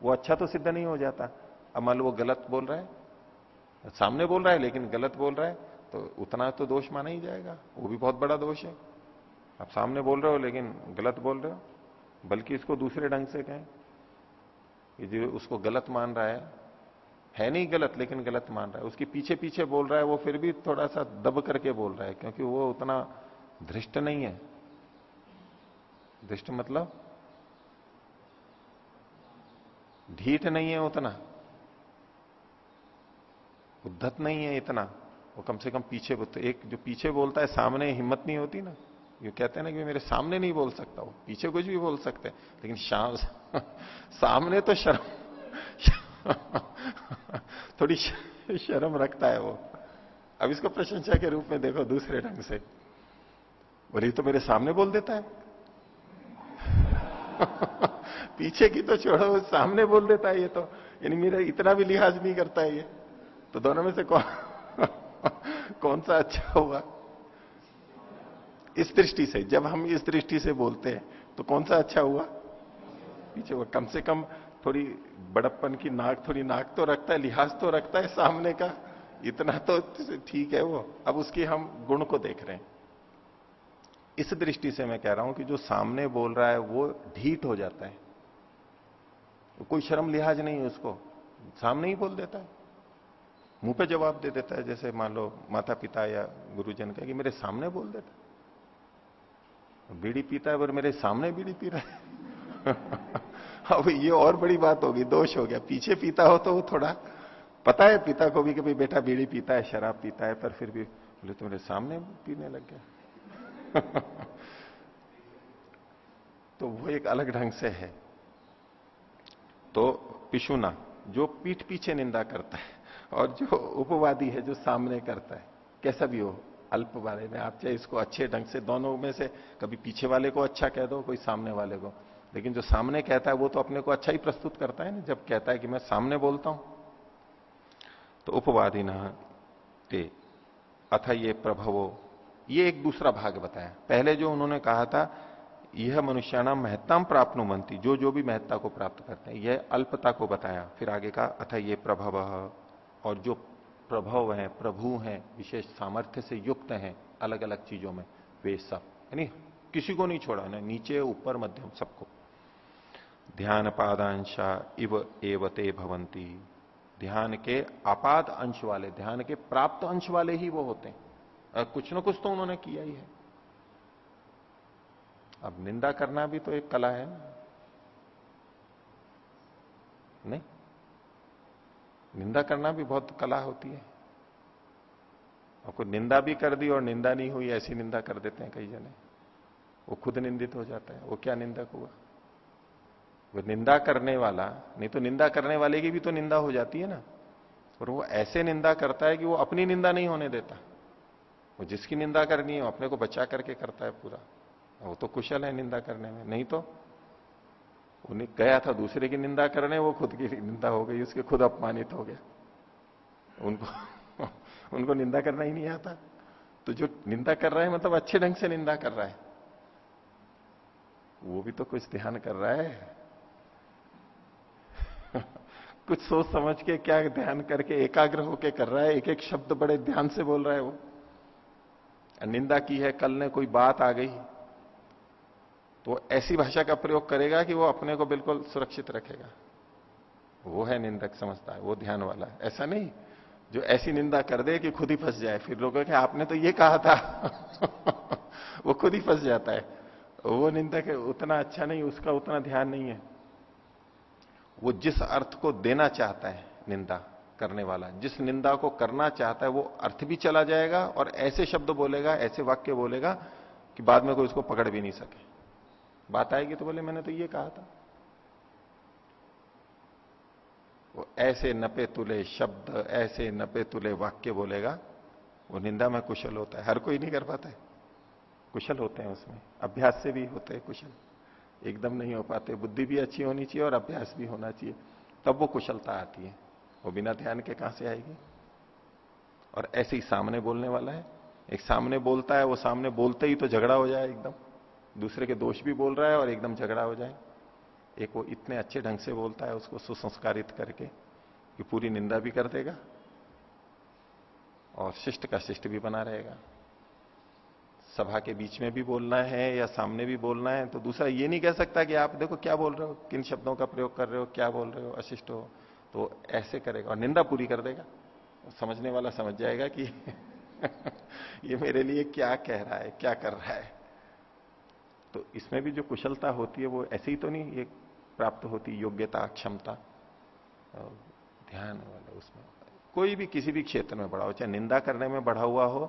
वो अच्छा तो सिद्ध नहीं हो जाता। अब मान लो वो गलत बोल रहा है। सामने बोल रहा है, लेकिन गलत बोल रहा है तो उतना तो दोष माना ही जाएगा। वो भी बहुत बड़ा दोष है। आप सामने बोल रहे हो, लेकिन गलत बोल रहे हो। बल्कि इसको दूसरे ढंग से कहें। जो उसको गलत मान रहा है। है नहीं गलत, लेकिन गलत मान रहा है। उसके पीछे पीछे बोल रहा है, वो फिर भी थोड़ा सा दब करके बोल रहा है, क्योंकि वो उतना धृष्ट नहीं है। धृष्ट मतलब ढीठ नहीं है उतना। उद्धत नहीं है इतना। वो कम से कम पीछे एक जो पीछे बोलता है, सामने हिम्मत नहीं होती ना। ये कहते हैं ना कि मेरे सामने नहीं बोल सकता वो पीछे कुछ भी बोल सकते लेकिन शाम सामने तो शर्म, थोड़ी शर्म रखता है वो। अब इसको प्रशंसा के रूप में देखो दूसरे ढंग से। बोली तो मेरे सामने बोल देता है। पीछे की तो छोड़ो, सामने बोल देता है ये तो। यानी मेरा इतना भी लिहाज नहीं करता है ये। तो दोनों में से कौन कौन सा अच्छा हुआ इस दृष्टि से, जब हम इस दृष्टि से बोलते हैं तो कौन सा अच्छा हुआ? पीछे वो कम से कम थोड़ी बड़प्पन की नाक, थोड़ी नाक तो रखता है, लिहाज तो रखता है सामने का। इतना तो ठीक है वो। अब उसकी हम गुण को देख रहे हैं। इस दृष्टि से मैं कह रहा हूँ कि जो सामने बोल रहा है, वो ढीठ हो जाता है। कोई शर्म लिहाज नहीं है उसको। सामने ही बोल देता है। मुँह पे जवाब दे देता है, जैसे मान लो माता पिता या गुरुजन का कि मेरे सामने बोल देता बीड़ी पीता है, पर मेरे सामने बीड़ी पी रहा है। अब ये और बड़ी बात होगी, दोष हो गया। पीछे पीता हो तो वो थोड़ा, पता है पिता को भी कि भाई बेटा बीड़ी पीता है, शराब पीता है, पर फिर भी बोले तो मेरे सामने पीने लग गया। तो वो एक अलग ढंग से है। तो पिशुना, जो पीठ पीछे निंदा करता है और जो उपवादी है, जो सामने करता है, कैसा भी हो अल्प बारे में। आप चाहे इसको अच्छे ढंग से दोनों में से कभी पीछे वाले को अच्छा कह दो, कोई सामने वाले को। लेकिन जो सामने कहता है, वो तो अपने को अच्छा ही प्रस्तुत करता है ना, जब कहता है कि मैं सामने बोलता हूँ। तो उपवादी ते अथ ये प्रभवो। ये एक दूसरा भाग बताया। पहले जो उन्होंने कहा था, यह मनुष्याना महत्ताम प्राप्त मनती जो जो भी महत्ता को प्राप्त करते हैं, यह अल्पता को बताया। फिर आगे का अथ ये प्रभव। और जो प्रभव हैं, प्रभु हैं, विशेष सामर्थ्य से युक्त हैं अलग अलग चीज़ों में। वे सब, यानी किसी को नहीं छोड़ा, ना नीचे, ऊपर, मध्यम, सबको। ध्यान पादांशा इव एवते भवंती। ध्यान के आपात अंश वाले, ध्यान के प्राप्त अंश वाले ही वो होते हैं। कुछ ना कुछ तो उन्होंने किया ही है। अब निंदा करना भी तो एक कला है नहीं? निंदा करना भी बहुत कला होती है। और कोई निंदा भी कर दी और निंदा नहीं हुई, ऐसी निंदा कर देते हैं कई जने। वो खुद निंदित हो जाता है। वो क्या निंदक हुआ? वो निंदा करने वाला, नहीं तो निंदा करने वाले की भी तो निंदा हो जाती है ना। और वो ऐसे निंदा करता है कि वो अपनी निंदा नहीं होने देता। वो जिसकी निंदा करनी है, वो अपने को बचा करके करता है पूरा। वो तो कुशल है निंदा करने में। नहीं तो उन्हें गया था दूसरे की निंदा करने, वो खुद की निंदा हो गई, उसके खुद अपमानित हो गया। उनको उनको निंदा करना ही नहीं आता। तो जो निंदा कर रहा है मतलब अच्छे ढंग से निंदा कर रहा है। वो भी तो कुछ ध्यान कर रहा है। कुछ सोच समझ के क्या ध्यान करके एकाग्र होके कर रहा है एक एक शब्द बड़े ध्यान से बोल रहा है वो। निंदा की है, कल ने कोई बात आ गई। तो ऐसी भाषा का प्रयोग करेगा कि वो अपने को बिल्कुल सुरक्षित रखेगा। वो है निंदक, समझता है, वो ध्यान वाला है। ऐसा नहीं, जो ऐसी निंदा कर दे कि खुद ही फंस जाए। फिर लोग कि आपने तो ये कहा था। वो खुद ही फंस जाता है। वो निंदक उतना अच्छा नहीं, उसका उतना ध्यान नहीं है। वो जिस अर्थ को देना चाहता है निंदा करने वाला, जिस निंदा को करना चाहता है, वो अर्थ भी चला जाएगा और ऐसे शब्द बोलेगा, ऐसे वाक्य बोलेगा कि बाद में कोई उसको पकड़ भी नहीं सके। बात आएगी तो बोले, मैंने तो ये कहा था। वो ऐसे नपे तुले शब्द, ऐसे नपे तुले वाक्य बोलेगा, वो निंदा में कुशल होता है। हर कोई नहीं कर पाता है। कुशल होते हैं उसमें। अभ्यास से भी होते हैं कुशल। एकदम नहीं हो पाते। बुद्धि भी अच्छी होनी चाहिए और अभ्यास भी होना चाहिए। तब वो कुशलता आती है। वो बिना ध्यान के कहाँ से आएगी? और ऐसे ही सामने बोलने वाला है। एक सामने बोलता है, वो सामने बोलते ही तो झगड़ा हो जाए एकदम। दूसरे के दोष भी बोल रहा है और एकदम झगड़ा हो जाए। एक वो इतने अच्छे ढंग से बोलता है, उसको सुसंस्कारित करके कि पूरी निंदा भी कर देगा और शिष्ट का शिष्ट भी बना रहेगा। सभा के बीच में भी बोलना है या सामने भी बोलना है तो दूसरा ये नहीं कह सकता कि आप देखो क्या बोल रहे हो, किन शब्दों का प्रयोग कर रहे हो, क्या बोल रहे हो, अशिष्ट हो तो ऐसे करेगा और निंदा पूरी कर देगा। समझने वाला समझ जाएगा कि ये मेरे लिए क्या कह रहा है, क्या कर रहा है। तो इसमें भी जो कुशलता होती है, वो ऐसे ही तो नहीं, ये प्राप्त होती, योग्यता, क्षमता ध्यान वाले उसमें। कोई भी किसी भी क्षेत्र में बढ़ा हो, चाहे निंदा करने में बढ़ा हुआ हो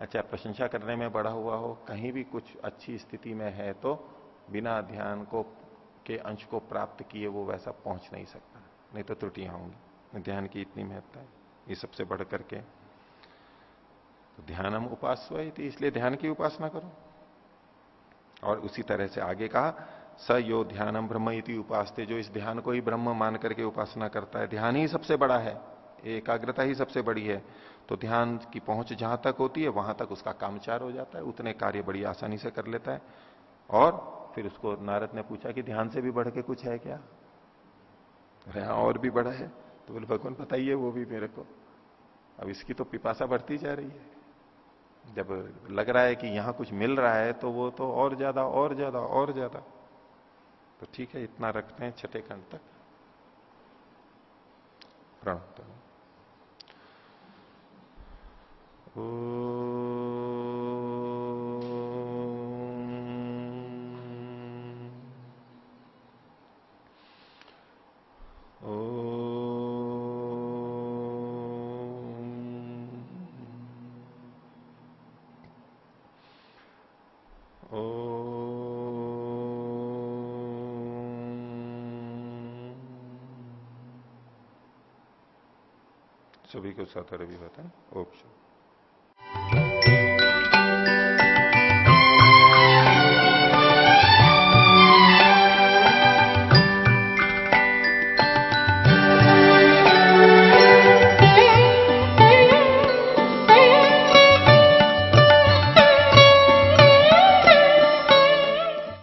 अच्छा प्रशंसा करने में बढ़ा हुआ हो, कहीं भी कुछ अच्छी स्थिति में है तो बिना ध्यान को, के अंश को प्राप्त किए, वो वैसा पहुँच नहीं सकता। नहीं तो त्रुटियाँ होंगी। ध्यान की इतनी महत्ता है। ये सबसे बढ़ करके तो ध्यान हम उपास इसलिए ध्यान की उपासना करो। और उसी तरह से आगे कहा, स यो ध्यानम ब्रह्म इति उपासते, जो इस ध्यान को ही ब्रह्म मान करके उपासना करता है। ध्यान ही सबसे बड़ा है, एकाग्रता ही सबसे बड़ी है। तो ध्यान की पहुँच जहाँ तक होती है, वहाँ तक उसका कामचार हो जाता है, उतने कार्य बड़ी आसानी से कर लेता है। और फिर उसको नारद ने पूछा कि ध्यान से भी बढ़ के कुछ है क्या? यहाँ और भी बड़ा है। तो बोले, भगवान, बताइए वो भी मेरे को। अब इसकी तो पिपासा बढ़ती जा रही है। जब लग रहा है कि यहाँ कुछ मिल रहा है तो वो तो और ज़्यादा और ज़्यादा और ज़्यादा। तो ठीक है, इतना रखते हैं छठे खंड तक। प्रणव सभी साथ भी होता है ओके।